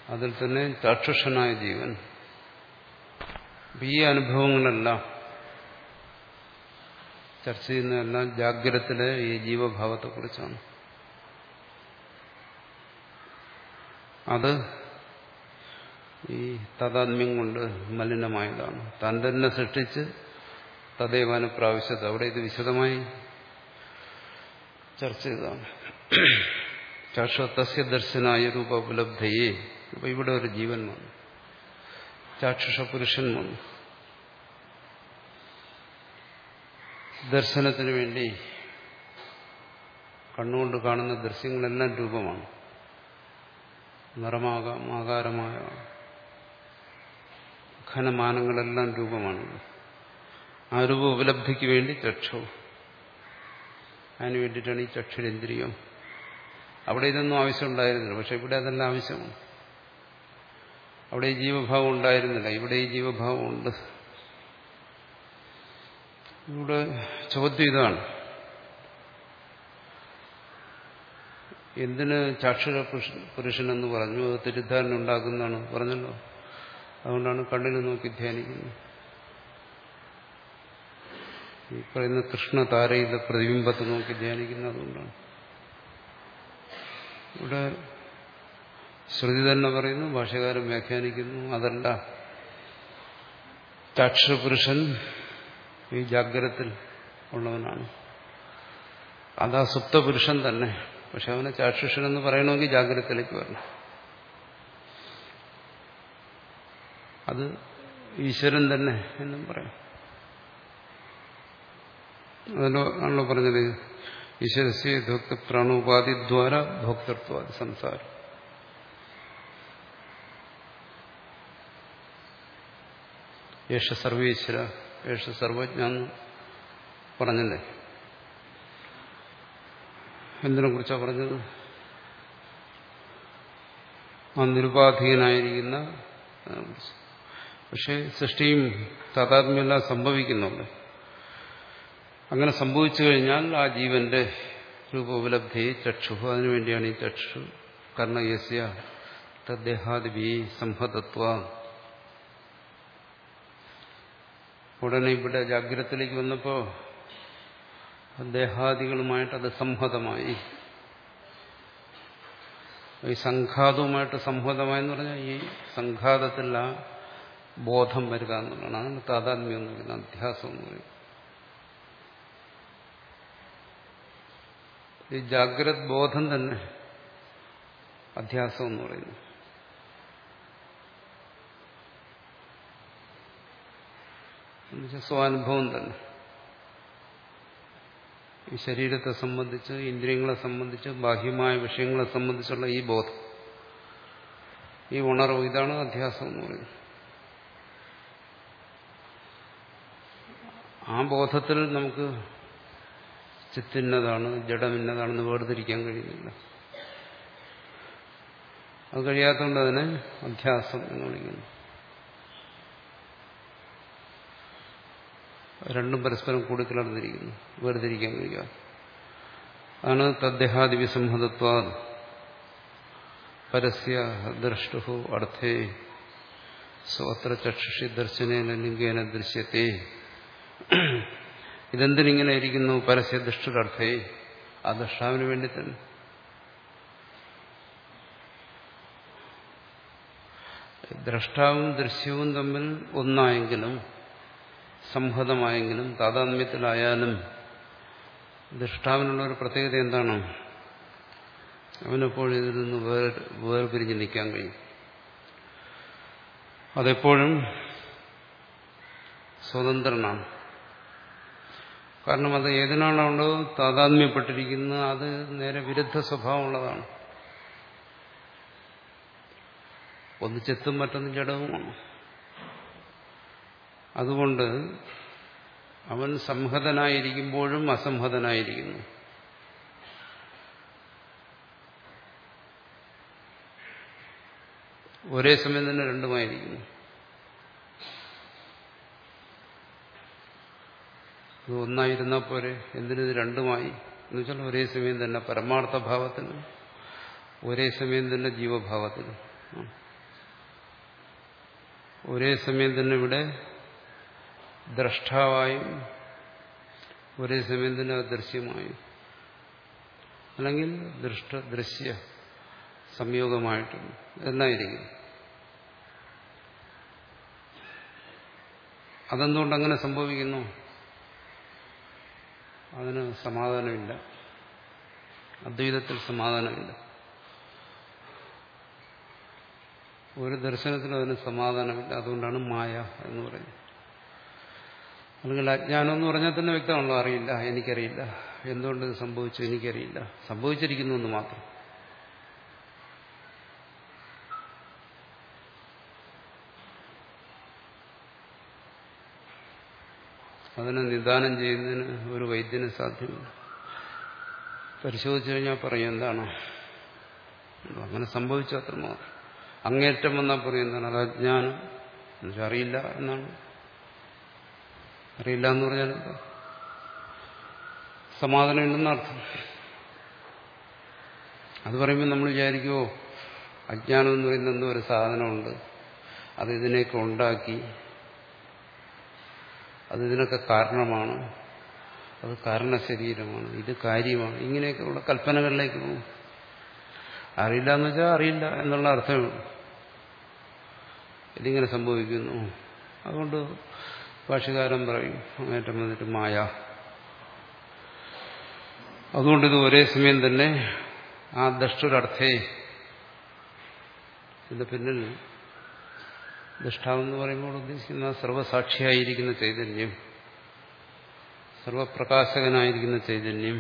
അതിൽ തന്നെ ചാക്ഷുഷനായ ജീവൻ. ഈ അനുഭവങ്ങളെല്ലാം ചർച്ച ചെയ്യുന്നതെല്ലാം ജാഗ്രതത്തിലെ ഈ ജീവഭാവത്തെക്കുറിച്ചാണ്. അത് ഈ താതാത്മ്യം കൊണ്ട് മലിനമായതാണ്. താൻ തന്നെ സൃഷ്ടിച്ച് തദൈവാന പ്രാവശ്യത അവിടെ ഇത് വിശദമായി ചർച്ച ചെയ്തതാണ്. ചാക്ഷസ്യ ദർശനായ രൂപ ഉപലബ്ധയെ. അപ്പൊ ഇവിടെ ഒരു ജീവൻ വന്നു. ചാക്ഷുഷ പുരുഷൻ വന്നു. ദർശനത്തിന് വേണ്ടി കണ്ണുകൊണ്ട് കാണുന്ന ദൃശ്യങ്ങളെല്ലാം രൂപമാണ്. നിറമാകാം ആകാരമായ ഘനമാനങ്ങളെല്ലാം രൂപമാണ്. ആ രൂപ ഉപലബ്ധിക്ക് വേണ്ടി ചക്ഷു. അതിനു വേണ്ടിയിട്ടാണ് ഈ ചക്ഷുരേന്ദ്രിയം അവിടെ ഇതൊന്നും ആവശ്യമുണ്ടായിരുന്നില്ല. പക്ഷെ ഇവിടെ അതെല്ലാം ആവശ്യമാണ്. അവിടെ ഈ ജീവഭാവം ഉണ്ടായിരുന്നില്ല. ഇവിടെ ഈ ജീവഭാവം ഉണ്ട്. ഇവിടെ ചോദ്യം ഇതാണ്. എന്തിന് ചാക്ഷുര പുരുഷനെന്ന് പറഞ്ഞു? അത് തെറ്റിദ്ധാരണ ഉണ്ടാക്കുന്നതാണ് പറഞ്ഞല്ലോ. അതുകൊണ്ടാണ് കണ്ണിന് നോക്കി ധ്യാനിക്കുന്നത്. ഈ പറയുന്ന കൃഷ്ണ താരയിലെ പ്രതിബിംബത്തെ നോക്കി ധ്യാനിക്കുന്നതുകൊണ്ടാണ് ഇവിടെ ശ്രുതി തന്നെ പറയുന്നു ഭാഷകാരൻ വ്യാഖ്യാനിക്കുന്നു. അതല്ല ചാക്ഷുപുരുഷൻ ഈ ജാഗ്രത്തിൽ ഉള്ളവനാണ്. അതാ സുപ്ത പുരുഷൻ തന്നെ. പക്ഷെ അവനെ ചാക്ഷുഷൻ എന്ന് പറയണമെങ്കിൽ ജാഗ്രതത്തിലേക്ക് വരണം. അത് ഈശ്വരൻ തന്നെ എന്നും പറയാം. അതല്ലോ ആണല്ലോ പറഞ്ഞത്? ഈശ്വരസ്യ ഭക്തി പ്രാണോപാധിദ്വാര ഭോക്തൃത്വാദി സംസാരം. യേശ സർവേശ്വര യേശ സർവജ്ഞ പറഞ്ഞല്ലേ? എന്തിനെ കുറിച്ചാണ് പറഞ്ഞത്? ആ നിരുപാധീനായിരിക്കുന്ന പക്ഷെ സൃഷ്ടിയും താതാത്മ്യമെല്ലാം സംഭവിക്കുന്നുണ്ട്. അങ്ങനെ സംഭവിച്ചു കഴിഞ്ഞാൽ ആ ജീവന്റെ രൂപോപലബ്ധി ചക്ഷു അതിനുവേണ്ടിയാണ് ഈ ചക്ഷു കർണയസ്യ തദ്ദേഹാദിപി സംഹതത്വ ഉടനെ ഇവിടെ ജാഗ്രതത്തിലേക്ക് വന്നപ്പോ ദേഹാദികളുമായിട്ട് അത് സംഹതമായി. ഈ സംഘാതവുമായിട്ട് സംഹതമായെന്ന് പറഞ്ഞാൽ ഈ സംഘാതത്തിൽ ആ ബോധം വരിക എന്നുള്ളതാണ്. താതാത്മ്യം എന്ന് പറയുന്നത് അധ്യാസം എന്ന് പറയുന്നത് ഈ ജാഗ്രത് ബോധം തന്നെ അധ്യാസം എന്ന് പറയുന്നു. എന്നുവെച്ചാൽ സ്വാനുഭവം തന്നെ. ഈ ശരീരത്തെ സംബന്ധിച്ച് ഇന്ദ്രിയങ്ങളെ സംബന്ധിച്ച് ബാഹ്യമായ വിഷയങ്ങളെ സംബന്ധിച്ചുള്ള ഈ ബോധം ഈ ഉണർവ് ഇതാണ് അധ്യാസം എന്ന് പറയുന്നത്. ആ ബോധത്തിൽ നമുക്ക് ചിത്തിന്നതാണ് ജഡമിന്നതാണെന്ന് വേർതിരിക്കാൻ കഴിയുന്നില്ല. അത് കഴിയാത്തതുകൊണ്ട് അതിനെ അധ്യാസം എന്ന് വിളിക്കുന്നു. രണ്ടും പരസ്പരം കൂടിക്കലർന്നിരിക്കുന്നു. വേർതിരിക്കാൻ കഴിയുക. അതാണ് തദ്ദേഹാദി വിസംഹതത്വാ പരസ്യ ദ്രഷ്ടു അർത്ഥേ. സ്വത്ര ചക്ഷുഷി ദർശനേന ലിംഗേന ദൃശ്യത്തെ. ഇതെന്തിനിങ്ങനെ ഇരിക്കുന്നു? പരസ്യ ദൃഷ്ടിടർത്ഥേ ആ ദൃഷ്ടാവിന് വേണ്ടി തന്നെ. ദ്രഷ്ടാവും ദൃശ്യവും തമ്മിൽ ഒന്നായെങ്കിലും സംഹതമായെങ്കിലും താതാത്മ്യത്തിലായാലും ദൃഷ്ടാവിനുള്ള ഒരു പ്രത്യേകത എന്താണ്? അവനെപ്പോഴും ഇതിൽ നിന്ന് വേർ വേർപിരിഞ്ഞ് നിൽക്കാൻ കഴിയും. അതെപ്പോഴും സ്വതന്ത്രനാണ്. കാരണം അത് ഏതിനാണോ താതാത്മ്യപ്പെട്ടിരിക്കുന്നത് അത് നേരെ വിരുദ്ധ സ്വഭാവമുള്ളതാണ്. ഒന്ന് ചെത്തും മറ്റൊന്ന് ജഡവുമാണ് അതുകൊണ്ട് അവൻ സംഹതനായിരിക്കുമ്പോഴും അസംഹതനായിരിക്കുന്നു. ഒരേ സമയം തന്നെ രണ്ടുമായിരിക്കുന്നു. ഇത് ഒന്നായിരുന്നാൽ പോരെ? എന്തിനിത് രണ്ടുമായി? എന്ന് വെച്ചാൽ ഒരേ സമയം തന്നെ പരമാർത്ഥ ഭാവത്തിന് ഒരേ സമയം തന്നെ ജീവഭാവത്തിന്. ഒരേ സമയം തന്നെ ഇവിടെ ദ്രഷ്ടാവായും ഒരേ സമയം തന്നെ അദൃശ്യമായും. അല്ലെങ്കിൽ ദൃഷ്ട ദൃശ്യ സംയോഗമായിട്ടും എന്നായിരിക്കും. അതെന്തുകൊണ്ട് അങ്ങനെ സംഭവിക്കുന്നു? അതിന് സമാധാനമില്ല. അദ്വൈതത്തിൽ സമാധാനമില്ല. ഒരു ദർശനത്തിലും അതിന് സമാധാനമില്ല. അതുകൊണ്ടാണ് മായ എന്ന് പറയുന്നത്. അല്ലെങ്കിൽ അജ്ഞാനം എന്ന് പറഞ്ഞാൽ തന്നെ വ്യക്തമാണല്ലോ അറിയില്ല എനിക്കറിയില്ല. എന്തുകൊണ്ട് ഇത് സംഭവിച്ചു എനിക്കറിയില്ല. സംഭവിച്ചിരിക്കുന്നു എന്ന് മാത്രം. അതിനെ നിദാനം ചെയ്യുന്നതിന് ഒരു വൈദ്യന് സാധ്യമല്ല പരിശോധിച്ചു കഴിഞ്ഞാൽ പറയും എന്താണ്? അങ്ങനെ സംഭവിച്ചു അത്ര മാത്രം അങ്ങേറ്റം വന്നാൽ പറയും എന്താണ്? അത് അജ്ഞാനം. എന്നുവെച്ചാൽ അറിയില്ല എന്നാണ്. അറിയില്ല എന്ന് പറഞ്ഞാൽ സമാധാനം സമാധാനമുണ്ടെന്ന് അർത്ഥം. അത് പറയുമ്പോൾ നമ്മൾ വിചാരിക്കുമോ അജ്ഞാനം എന്ന് പറയുന്ന എന്തോ ഒരു സാധനമുണ്ട്. അത് ഇതിനെയൊക്കെ ഉണ്ടാക്കി. അത് ഇതിനൊക്കെ കാരണമാണ്. അത് കാരണശരീരമാണ് ഇത് കാര്യമാണ്. ഇങ്ങനെയൊക്കെയുള്ള കൽപ്പനകളിലേക്ക് പോകും. അറിയില്ല എന്ന് വെച്ചാൽ അറിയില്ല എന്നുള്ള അർത്ഥമേ ഇതിങ്ങനെ സംഭവിക്കുന്നു. അതുകൊണ്ട് ഭാഷകാരൻ പറയും അങ്ങേറ്റം വന്നിട്ട് മായ. അതുകൊണ്ട് ഇത് ഒരേ സമയം തന്നെ ആ ദഷ്ടൊരർത്ഥേ ഇതിന്റെ പിന്നിൽ ദൃഷ്ടാവെന്ന് പറയുമ്പോൾ ഉദ്ദേശിക്കുന്ന സർവസാക്ഷിയായിരിക്കുന്ന ചൈതന്യം സർവപ്രകാശകനായിരിക്കുന്ന ചൈതന്യം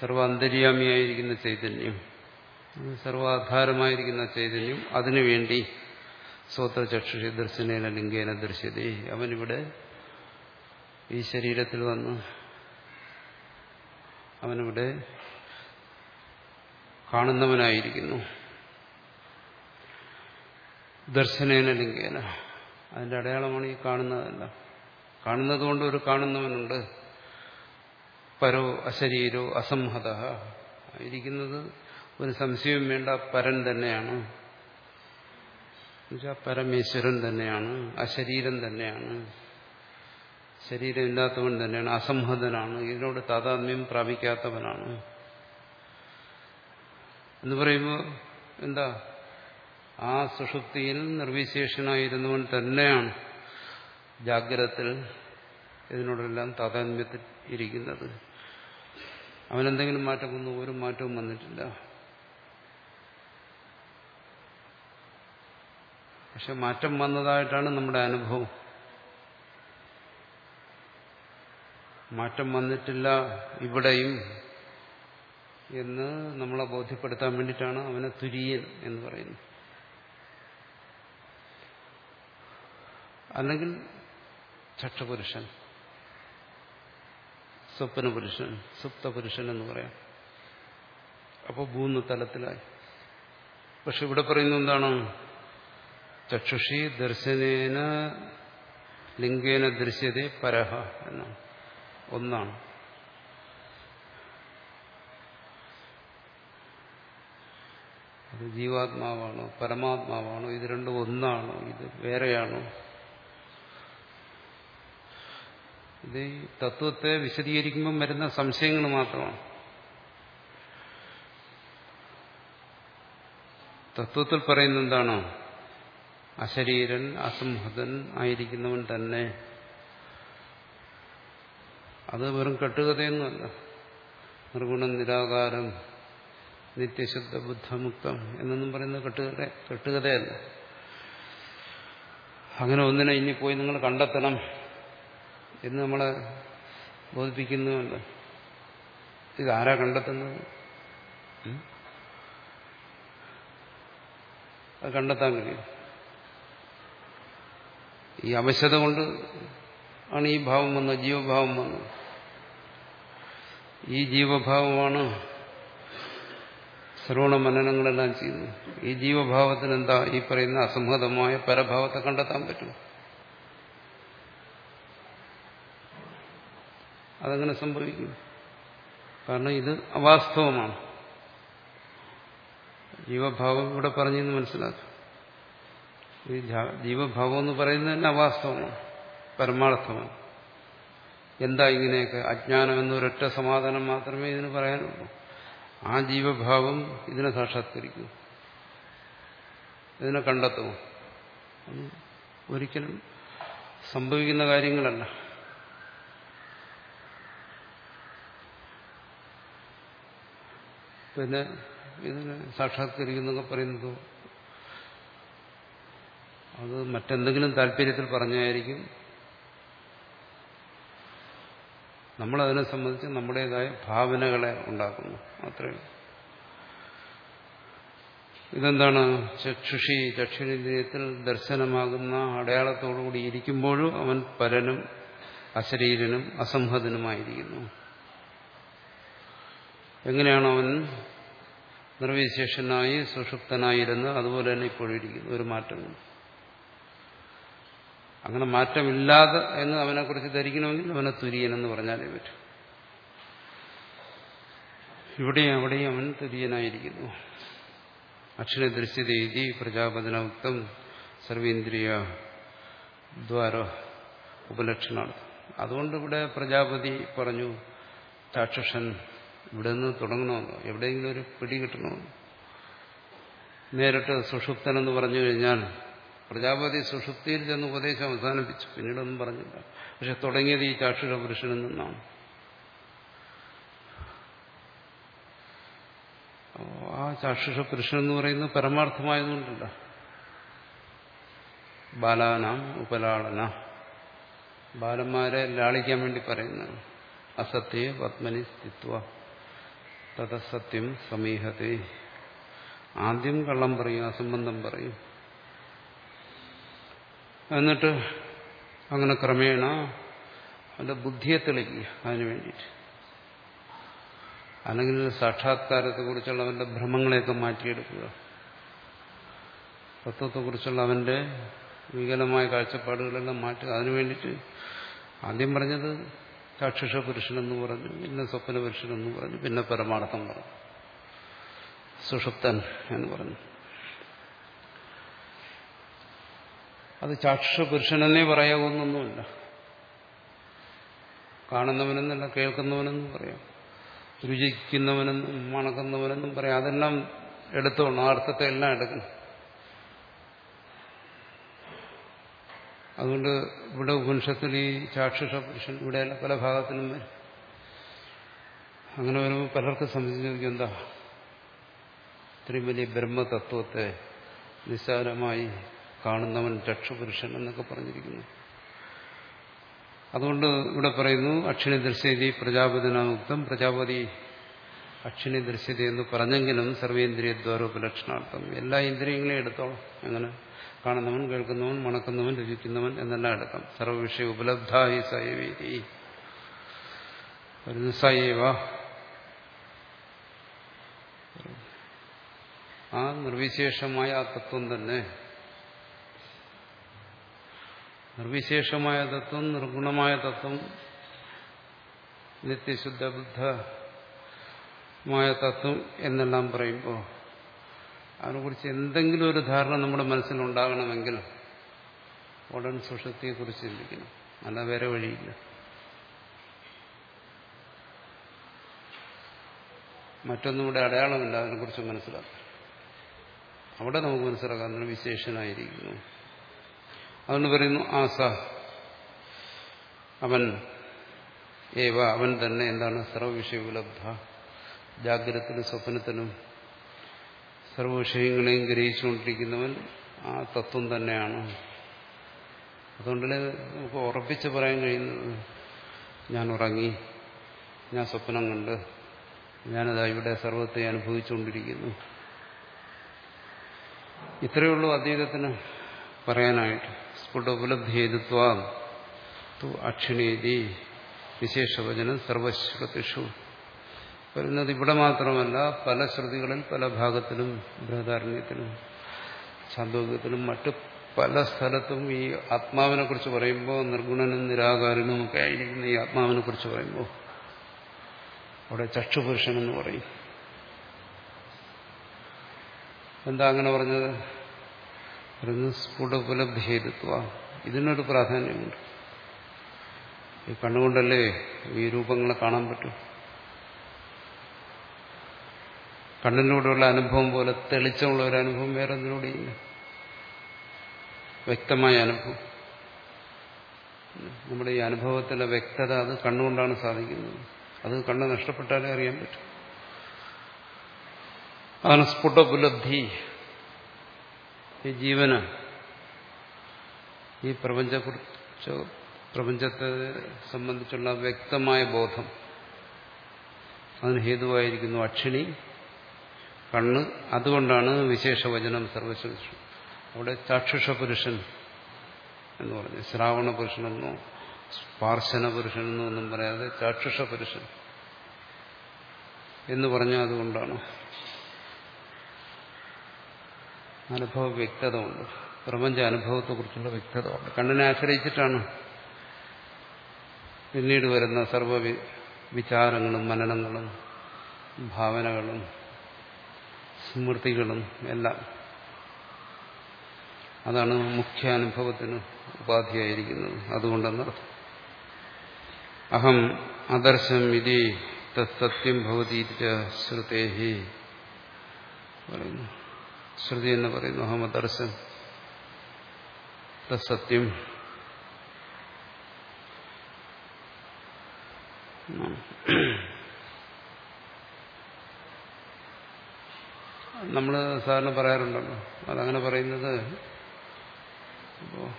സർവ അന്തര്യാമിയായിരിക്കുന്ന ചൈതന്യം സർവാധാരമായിരിക്കുന്ന ചൈതന്യം അതിനുവേണ്ടി സ്വത്ര ചക്ഷുഷി ദർശനേന ലിംഗേന ദൃശ്യതേ അവനിവിടെ ഈ ശരീരത്തിൽ വന്ന്. അവനിവിടെ കാണുന്നവനായിരിക്കുന്നു. ദർശനേന ലിംഗേന. അതിന്റെ അടയാളമാണ് ഈ കാണുന്നതല്ല കാണുന്നതുകൊണ്ട് ഒരു കാണുന്നവനുണ്ട്. പരോ അശരീരോ അസംഹത. ഇരിക്കുന്നത് ഒരു സംശയവും വേണ്ട പരൻ തന്നെയാണ്. എന്നുവെച്ചാൽ പരമേശ്വരൻ തന്നെയാണ് അശരീരം തന്നെയാണ് ശരീരമില്ലാത്തവൻ തന്നെയാണ് അസംഹതനാണ് ഇതിനോട് താതാത്മ്യം പ്രാപിക്കാത്തവനാണ്. എന്ന് പറയുമ്പോൾ എന്താ? ആ സുഷുപ്തിയിൽ നിർവിശേഷനായിരുന്നവൻ തന്നെയാണ് ജാഗ്രതത്തിൽ ഇതിനോടെല്ലാം താതാത്മ്യത്തിൽ ഇരിക്കുന്നത്. അവനെന്തെങ്കിലും മാറ്റം വന്നു ഒരു മാറ്റവും വന്നിട്ടില്ല. പക്ഷെ മാറ്റം വന്നതായിട്ടാണ് നമ്മുടെ അനുഭവം. മാറ്റം വന്നിട്ടില്ല ഇവിടെയും എന്ന് നമ്മളെ ബോധ്യപ്പെടുത്താൻ വേണ്ടിയിട്ടാണ് അവനെ തുര്യൻ എന്ന് പറയുന്നത്. അല്ലെങ്കിൽ ചക്ഷപുരുഷൻ സ്വപ്ന പുരുഷൻ സുപ്ത പുരുഷൻ എന്ന് പറയാം. അപ്പോൾ മൂന്ന് തലത്തിലായി പക്ഷെ ഇവിടെ പറയുന്നത് എന്താണ്? ചക്ഷുഷി ദർശനേന ലിംഗേന ദൃശ്യത പരഹ എന്നാണ് ഒന്നാണ്. അത് ജീവാത്മാവാണോ പരമാത്മാവാണോ ഇത് രണ്ടും ഒന്നാണോ ഇത് വേറെയാണോ? ഇത് തത്വത്തെ വിശദീകരിക്കുമ്പം വരുന്ന സംശയങ്ങൾ മാത്രമാണ്. തത്വത്തിൽ പറയുന്ന എന്താണോ? അശരീരൻ അസംഹതൻ ആയിരിക്കുന്നവൻ തന്നെ. അത് വെറും കെട്ടുകഥയൊന്നുമല്ല. നിർഗുണം നിരാകാരം നിത്യശുദ്ധ ബുദ്ധമുക്തം എന്നൊന്നും പറയുന്നത് കെട്ടുകഥ കെട്ടുകഥയല്ല. അങ്ങനെ ഒന്നിനെ ഇനി പോയി നിങ്ങൾ കണ്ടെത്തണം എന്ന് നമ്മളെ ബോധിപ്പിക്കുന്നുണ്ട് ഇതാരാ കണ്ടെത്തുന്നത്? അത് കണ്ടെത്താൻ കഴിയും. ഈ അവശത കൊണ്ട് ആണ് ഈ ഭാവം വന്നത് ജീവഭാവം വന്നത്. ഈ ജീവഭാവമാണ് ശ്രവണ മനനങ്ങളെല്ലാം ചെയ്യുന്നത്. ഈ ജീവഭാവത്തിന് എന്താ ഈ പറയുന്ന അസംഹതമായ പരഭാവത്തെ കണ്ടെത്താൻ പറ്റും? അതങ്ങനെ സംഭവിക്കും. കാരണം ഇത് അവാസ്തവമാണ്. ജീവഭാവം ഇവിടെ പറഞ്ഞെന്ന് മനസ്സിലാക്കും. ഈ ജീവഭാവം എന്ന് പറയുന്നത് തന്നെ അവാസ്തവമാണ് പരമാർത്ഥമാണ്. എന്താ ഇങ്ങനെയൊക്കെ? അജ്ഞാനം എന്നൊരൊറ്റ സമാധാനം മാത്രമേ ഇതിന് പറയാനുള്ളൂ. ആ ജീവഭാവം ഇതിനെ സാക്ഷാത്കരിക്കൂ. ഇതിനെ കണ്ടെത്തുമോ ഒരിക്കലും സംഭവിക്കുന്ന കാര്യങ്ങളല്ല. പിന്നെ ഇതിനെ സാക്ഷാത്കരിക്കുന്നൊക്കെ പറയുന്നത് അത് മറ്റെന്തെങ്കിലും താല്പര്യത്തിൽ പറഞ്ഞായിരിക്കും. നമ്മളതിനെ സംബന്ധിച്ച് നമ്മുടേതായ ഭാവനകളെ ഉണ്ടാക്കുന്നു. അത്രയും ഇതെന്താണ്? ചക്ഷുഷി ചക്ഷുരേന്ദ്രിയത്തിൽ ദർശനമാകുന്ന അടയാളത്തോടുകൂടി ഇരിക്കുമ്പോഴും അവൻ പരനും അശരീരനും അസംഹതനുമായിരിക്കുന്നു. എങ്ങനെയാണ് അവൻ നിർവിശേഷനായി സുഷുപ്തനായിരുന്നു അതുപോലെ തന്നെ ഇപ്പോഴിരിക്കുന്നു ഒരു മാറ്റമില്ല. അങ്ങനെ മാറ്റമില്ലാതെ എന്ന് അവനെക്കുറിച്ച് ധരിക്കണമെങ്കിൽ അവനെ തുര്യനെന്ന് പറഞ്ഞാലേ പറ്റൂ. ഇവിടെയും അവിടെയും അവൻ തുര്യനായിരിക്കുന്നു. അക്ഷര ദൃശ്യതീതി പ്രജാപതിനോക്തം സർവേന്ദ്രിയ ദ്വാര ഉപലക്ഷണാർത്ഥം അതുകൊണ്ട് ഇവിടെ പ്രജാപതി പറഞ്ഞു ചാക്ഷുഷൻ ഇവിടെ നിന്ന് തുടങ്ങണമെന്നോ. എവിടെയെങ്കിലും ഒരു പിടി കിട്ടണമെന്നോ. നേരിട്ട് സുഷുപ്തനെന്ന് പറഞ്ഞു കഴിഞ്ഞാൽ പ്രജാപതി സുഷുപ്തിയിൽ ചെന്ന് ഉപദേശം അവസാനിപ്പിച്ചു. പിന്നീടൊന്നും പറഞ്ഞില്ല. പക്ഷെ തുടങ്ങിയത് ഈ ചാക്ഷുര പുരുഷനിൽ നിന്നാണ്. ആ ചാക്ഷുഷ പുരുഷൻ എന്ന് പറയുന്നത് പരമാർത്ഥമായതുകൊണ്ടല്ല. ബാലാനാം ഉപലാളന. ബാലന്മാരെ ലാളിക്കാൻ വേണ്ടി പറയുന്നതാണ് അസത്യ പത്മനി സ്ഥിത്വ. തഥസത്യം സമീഹത്തെ. ആദ്യം കള്ളം പറയും അസംബന്ധം പറയും. എന്നിട്ട് അങ്ങനെ ക്രമേണ അവന്റെ ബുദ്ധിയെ തെളിക്കുക അതിനു വേണ്ടിയിട്ട്. അല്ലെങ്കിൽ സാക്ഷാത്കാരത്തെക്കുറിച്ചുള്ള അവന്റെ ഭ്രമങ്ങളെയൊക്കെ മാറ്റിയെടുക്കുക. തത്വത്തെക്കുറിച്ചുള്ള അവന്റെ വികലമായ കാഴ്ചപ്പാടുകളെല്ലാം മാറ്റുക. അതിനു വേണ്ടിയിട്ട് ആദ്യം പറഞ്ഞത് ചാക്ഷുഷ പുരുഷനെന്ന് പറഞ്ഞു പിന്നെ സ്വപ്ന പുരുഷനെന്ന് പറഞ്ഞു പിന്നെ പരമാർത്ഥം പറഞ്ഞു. സുഷുപ്തൻ എന്ന് പറഞ്ഞു. അത് ചാക്ഷു പുരുഷനെന്നെ പറയാവുന്നൊന്നുമില്ല. കാണുന്നവനെന്നല്ല കേൾക്കുന്നവനെന്നും പറയാം. രുചിക്കുന്നവനെന്നും മണക്കുന്നവനെന്നും പറയാം. അതെല്ലാം എടുത്തോണം. ആ അർത്ഥത്തെ എല്ലാം എടുക്കണം. അതുകൊണ്ട് ഇവിടെ ഉപനിഷത്തിൽ ഈ ചാക്ഷുഷ പുരുഷൻ ഇവിടെ പല ഭാഗത്തിനും വരും. അങ്ങനെ വരുമ്പോൾ പലർക്കും സംബന്ധിച്ചിരിക്കും എന്താ? ഇത്രയും വലിയ ബ്രഹ്മതത്വത്തെ നിസ്സാരമായി കാണുന്നവൻ ചക്ഷുപുരുഷൻ എന്നൊക്കെ പറഞ്ഞിരിക്കുന്നു. അതുകൊണ്ട് ഇവിടെ പറയുന്നു അക്ഷിണി ദൃശ്യതി പ്രജാപതിനാമുക്തം. പ്രജാപതി അക്ഷിണി ദൃശ്യത എന്ന് പറഞ്ഞെങ്കിലും സർവേന്ദ്രിയ ദ്വാരോപലക്ഷണാർത്ഥം എല്ലാ ഇന്ദ്രിയങ്ങളെയും എടുത്തോളാം. അങ്ങനെ കാണുന്നവൻ കേൾക്കുന്നവൻ മണക്കുന്നവൻ രുചിക്കുന്നവൻ എന്നെല്ലാം എടുക്കാം. സർവവിഷയ ഉപലബ്ധായി സയവേദി വരുന്നു ആ നിർവിശേഷമായ ആ തത്വം തന്നെ നിർവിശേഷമായ തത്വം നിർഗുണമായ തത്വം നിത്യശുദ്ധ ബുദ്ധമായ തത്വം എന്നെല്ലാം പറയുമ്പോൾ അതിനെക്കുറിച്ച് എന്തെങ്കിലും ഒരു ധാരണ നമ്മുടെ മനസ്സിലുണ്ടാകണമെങ്കിൽ ഉടൻ സുഷൃത്തിയെക്കുറിച്ച് ചിന്തിക്കണം. അല്ല വേറെ വഴിയില്ല. മറ്റൊന്നും ഇവിടെ അടയാളമില്ല അതിനെക്കുറിച്ച് മനസ്സിലാക്കാം അവിടെ നമുക്ക് മനസ്സിലാക്കാം അതിന് വിശേഷനായിരിക്കുന്നു. അതുകൊണ്ട് പറയുന്നു ആസ അവൻ ഏവ അവൻ തന്നെ എന്താണ് സർവവിഷയ ഉപലബ്ധ ജാഗ്രതത്തിനും സ്വപ്നത്തിനും സർവവിഷയങ്ങളെയും ഗ്രഹിച്ചുകൊണ്ടിരിക്കുന്നവൻ ആ തത്വം തന്നെയാണ്. അതുകൊണ്ടല്ലേ നമുക്ക് ഉറപ്പിച്ച് പറയാൻ കഴിയുന്നത്? ഞാൻ ഉറങ്ങി ഞാൻ സ്വപ്നം കണ്ട് ഞാനതാ ഇവിടെ സർവത്തെ അനുഭവിച്ചുകൊണ്ടിരിക്കുന്നു. ഇത്രയേ ഉള്ളൂ പറയാനായിട്ട്. സ്ഫുട ഉപലബ്ധി ചെയ്തത്വ അക്ഷിണീതി വിശേഷവചനം സർവശ്രുതിഷു. വരുന്നത് ഇവിടെ മാത്രമല്ല പല ശ്രുതികളിൽ പല ഭാഗത്തിലും ബൃഹദാരണ്യത്തിലും ചാന്തോക്യത്തിലും മറ്റു പല സ്ഥലത്തും ഈ ആത്മാവിനെ കുറിച്ച് പറയുമ്പോൾ നിർഗുണനും നിരാകാരനും ഒക്കെ ആയിരിക്കുന്ന ഈ ആത്മാവിനെ കുറിച്ച് പറയുമ്പോൾ അവിടെ ചക്ഷുപുരുഷൻ എന്ന് പറയും. എന്താ അങ്ങനെ പറഞ്ഞത്? സ്ഫുടോപലബ്ധേതുത്വ ഇതിനൊരു പ്രാധാന്യമുണ്ട്. ഈ കണ്ണുകൊണ്ടല്ലേ ഈ രൂപങ്ങളെ കാണാൻ പറ്റും? കണ്ണിലൂടെയുള്ള അനുഭവം പോലെ തെളിച്ചമുള്ള ഒരു അനുഭവം വേറെ ഒന്നിലൂടെയില്ല വ്യക്തമായ അനുഭവം. നമ്മുടെ ഈ അനുഭവത്തിലെ വ്യക്തത അത് കണ്ണുകൊണ്ടാണ് സാധിക്കുന്നത്. അത് കണ്ണ് നഷ്ടപ്പെട്ടാലേ അറിയാൻ പറ്റും. അതാണ് സ്ഫുടോപലബ്ധി ഈ ജീവന് ഈ പ്രപഞ്ചക്കുറിച്ച് പ്രപഞ്ചത്തെ സംബന്ധിച്ചുള്ള വ്യക്തമായ ബോധം. അതിന് ഹേതുവായിരിക്കുന്നു അക്ഷിണി കണ്ണ്. അതുകൊണ്ടാണ് വിശേഷവചനം സർവശേഷം അവിടെ ചാക്ഷുഷ പുരുഷൻ എന്ന് പറഞ്ഞു. ശ്രാവണ പുരുഷനെന്നോ സ്പാർശന പുരുഷനെന്നോ ഒന്നും പറയാതെ ചാക്ഷുഷ പുരുഷൻ എന്ന് പറഞ്ഞ അതുകൊണ്ടാണ്. അനുഭവ വ്യക്തത ഉണ്ട് പ്രപഞ്ച അനുഭവത്തെക്കുറിച്ചുള്ള വ്യക്തത ഉണ്ട് കണ്ണിനെ ആശ്രയിച്ചിട്ടാണ് പിന്നീട് വരുന്ന സർവ വിചാരങ്ങളും മനനങ്ങളും ഭാവനകളും സ്മൃതികളും എല്ലാം. അതാണ് മുഖ്യ അനുഭവത്തിന് ഉപാധിയായിരിക്കുന്നത് അതുകൊണ്ടെന്നർത്ഥം അഹം അദർശം ഇതി തത്സത്യം ഭവതി ശ്രുതേഹി പറയുന്നു. ശ്രുതി എന്ന് പറയുന്നു അഹമ്മദ് അർസൻ സത്യം. നമ്മൾ സാധാരണ പറയാറുണ്ടല്ലോ അതങ്ങനെ പറയുന്നത്. ഇപ്പോ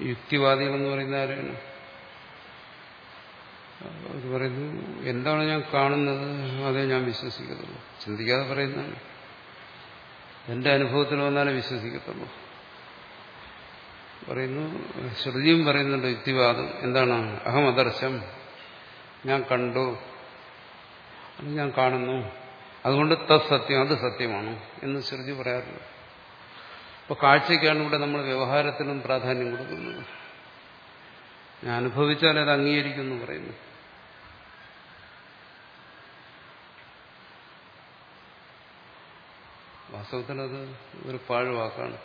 യുക്തിവാദികളെന്ന് പറയുന്ന ആരാണ്? അവർ പറയുന്നു എന്താണ് ഞാൻ കാണുന്നത്? അതേ ഞാൻ വിശ്വസിക്കത്തുള്ളൂ. ചിന്തിക്കാതെ പറയുന്നതാണ് എന്റെ അനുഭവത്തിൽ വന്നാലേ വിശ്വസിക്കത്തുള്ളൂ. പറയുന്നു ശ്രുതിയും പറയുന്നുണ്ട് യുക്തിവാദം. എന്താണ്? അഹം അദർശം ഞാൻ കണ്ടു. അത് ഞാൻ കാണുന്നു. അതുകൊണ്ട് തത് സത്യം അത് സത്യമാണ് എന്ന് ശ്രുതി പറയാറുണ്ട്. അപ്പൊ കാഴ്ചയ്ക്കാണ് ഇവിടെ നമ്മൾ വ്യവഹാരത്തിനും പ്രാധാന്യം കൊടുക്കുന്നത്. ഞാൻ അനുഭവിച്ചാൽ അത് അംഗീകരിക്കുന്നു പറയുന്നു. വാസ്തവത്തിൽ അത് ഒരു പാഴ്വാക്കാണ്.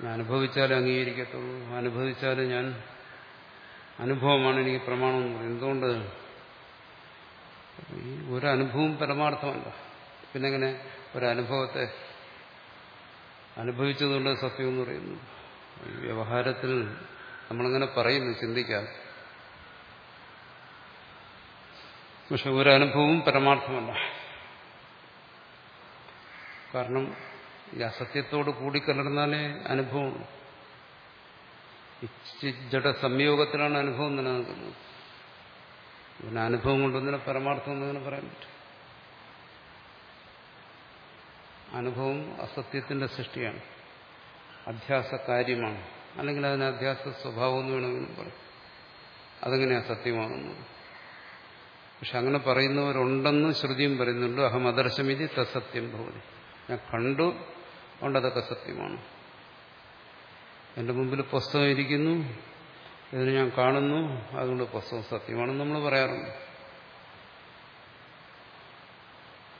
ഞാൻ അനുഭവിച്ചാലേ അംഗീകരിക്കത്തുള്ളൂ. അനുഭവിച്ചാലേ ഞാൻ അനുഭവമാണ് എനിക്ക് പ്രമാണം എന്ന് പറയുന്നത്. എന്തുകൊണ്ട്? ഒരു അനുഭവം പരമാർത്ഥമല്ല. പിന്നെങ്ങനെ ഒരു ഒരനുഭവത്തെ അനുഭവിച്ചതുകൊണ്ട് സത്യം എന്ന് പറയുന്നു. വ്യവഹാരത്തിൽ നമ്മളിങ്ങനെ പറയുന്നു ചിന്തിക്കാൻ. പക്ഷെ ഒരനുഭവവും പരമാർത്ഥമല്ല. കാരണം ഈ അസത്യത്തോട് കൂടിക്കലർന്നാലേ അനുഭവം ജഡ സംയോഗത്തിലാണ് അനുഭവം നിലനിൽക്കുന്നത് പിന്നെ അനുഭവം കൊണ്ടൊന്നിനെ പരമാർത്ഥം എന്നതിനെ പറയാൻ പറ്റും. അനുഭവം അസത്യത്തിന്റെ സൃഷ്ടിയാണ്. അധ്യാസ കാര്യമാണ്. അല്ലെങ്കിൽ അതിന് അധ്യാസ സ്വഭാവം എന്ന് വേണമെങ്കിലും പറയും. അതെങ്ങനെയാണ് സത്യമാകുന്നത് പക്ഷെ അങ്ങനെ പറയുന്നവരുണ്ടെന്ന് ശ്രുതിയും പറയുന്നുണ്ട്. അഹം അദർശമിതി തസത്യം ഭവതി. ഞാൻ കണ്ടു. കൊണ്ടതൊക്കെ സത്യമാണ്. എന്റെ മുമ്പിൽ പുസ്തകം ഇരിക്കുന്നു. ഇതിന് ഞാൻ കാണുന്നു. അതുകൊണ്ട് പുസ്തകം സത്യമാണെന്ന് നമ്മൾ പറയാറുണ്ട്.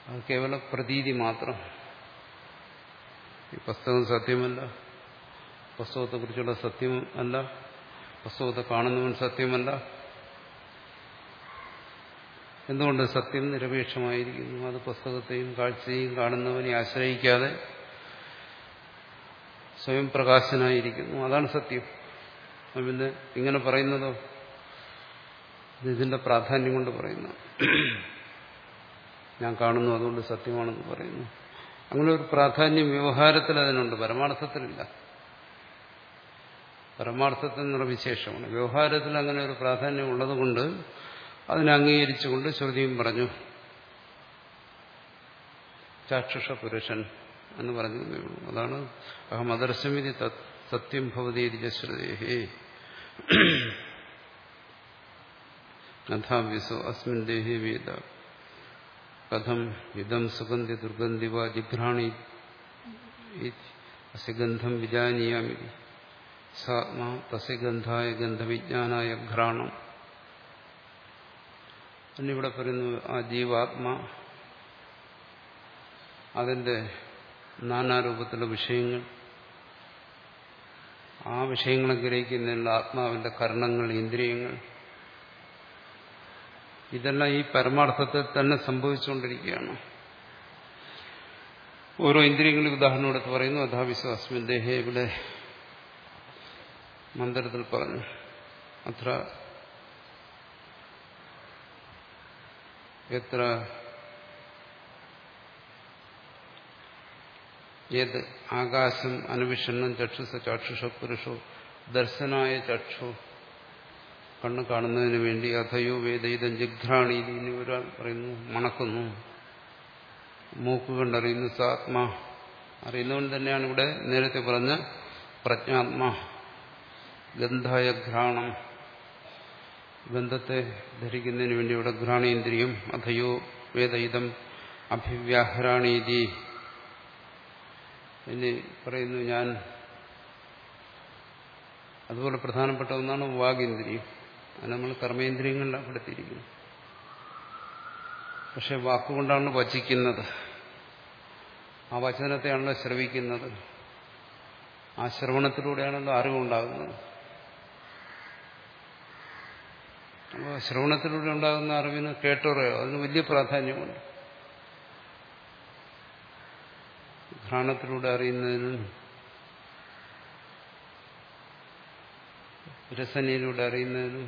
അത് കേവലം പ്രതീതി മാത്രം. ഈ പുസ്തകം സത്യമല്ല. പുസ്തകത്തെക്കുറിച്ചുള്ള സത്യം അല്ല പുസ്തകത്തെ കാണുന്നവൻ സത്യമല്ല. എന്തുകൊണ്ട് സത്യം നിരപേക്ഷമായിരിക്കുന്നു? അത് പുസ്തകത്തെയും കാഴ്ചയും കാണുന്നവനെ ആശ്രയിക്കാതെ സ്വയം പ്രകാശനായിരിക്കുന്നു. അതാണ് സത്യം. പിന്നെ ഇങ്ങനെ പറയുന്നതോ? ഇതിന്റെ പ്രാധാന്യം കൊണ്ട് പറയുന്നു. ഞാൻ കാണുന്നു അതുകൊണ്ട് സത്യമാണെന്ന് പറയുന്നു. അങ്ങനെ ഒരു പ്രാധാന്യം വ്യവഹാരത്തിൽ അതിനുണ്ട്. പരമാർത്ഥത്തിലില്ല. പരമാർത്ഥത്തിൽ നിന്നുള്ള വിശേഷമാണ്. വ്യവഹാരത്തിൽ അങ്ങനെ ഒരു പ്രാധാന്യം ഉള്ളതുകൊണ്ട് അതിനെ അംഗീകരിച്ചുകൊണ്ട് ശ്രുതിയും പറഞ്ഞു ചാക്ഷുഷ പുരുഷൻ എന്ന് പറഞ്ഞു അതാണ് അഹം അദർശമിതി സത്യം ഭവതീതി ശ്രുതേഹേ അഥാവ്യസോ അസ്മിൻ ദേഹി വേദ. കഥം ഇതം സുഗന്ധി ദുർഗന്ധി വാ ജിഘ്രാണി അസിഗന്ധം ഗന്ധം വിജാനീയാമി. സാത്മാ തസിഗന്ധായ ഗന്ധവിജ്ഞാനായ ഘ്രാണം. എന്നിവിടെ പറയുന്നു ആ ജീവാത്മാ അതിന്റെ നാനാരൂപത്തിലുള്ള വിഷയങ്ങൾ ആ വിഷയങ്ങളെ ഗ്രഹിക്കുന്നതിനുള്ള ആത്മാവിന്റെ കർണങ്ങൾ ഇന്ദ്രിയങ്ങൾ ഇതെല്ലാം ഈ പരമാർത്ഥത്തിൽ തന്നെ സംഭവിച്ചുകൊണ്ടിരിക്കുകയാണ്. ഓരോ ഇന്ദ്രിയങ്ങളും ഉദാഹരണം എടുത്ത് പറയുന്നു അഥാവിശ്വാസ്മിൻ ദേഹ ഇവിടെ മന്ത്രത്തിൽ പറഞ്ഞു അത്ര എത്ര? ഏത് ആകാശം അനുവിഷണം ചക്ഷുസ ചാക്ഷുഷ പുരുഷോ? ദർശനായ ചക്ഷു കണ്ണ് കാണുന്നതിന് വേണ്ടി അഥയോ വേദയിതം ജിഘ്രാണി ഇനി ഒരാൾ പറയുന്നു മണക്കുന്നു. മൂക്ക് കണ്ടറിയുന്നു സാത്മാ അറിയുന്നവൻ തന്നെയാണ് ഇവിടെ നേരത്തെ പറഞ്ഞ പ്രജ്ഞാത്മാ. ഗന്ധായ ഘ്രാണം. ഗന്ധത്തെ ധരിക്കുന്നതിന് വേണ്ടി ഇവിടെ ഘ്രാണേന്ദ്രിയം അഥയോ വേദയിതം അഭിവ്യാഹ്രാണീതി ഇനി പറയുന്നു ഞാൻ. അതുപോലെ പ്രധാനപ്പെട്ട ഒന്നാണ് വാഗേന്ദ്രിയം. അത് നമ്മൾ കർമ്മേന്ദ്രിയങ്ങളിൽ പെടുത്തിയിരിക്കുന്നു. പക്ഷെ വാക്കുകൊണ്ടാണ് വചിക്കുന്നത്. ആ വചനത്തെയാണല്ലോ ശ്രവിക്കുന്നത്. ആ ശ്രവണത്തിലൂടെയാണല്ലോ അറിവുണ്ടാകുന്നത്. അപ്പോൾ ശ്രവണത്തിലൂടെ ഉണ്ടാകുന്ന അറിവിന് കേട്ടോറയോ? അതിന് വലിയ പ്രാധാന്യമുണ്ട്. ഘ്രാണത്തിലൂടെ അറിയുന്നതിനും രസനയിലൂടെ അറിയുന്നതിനും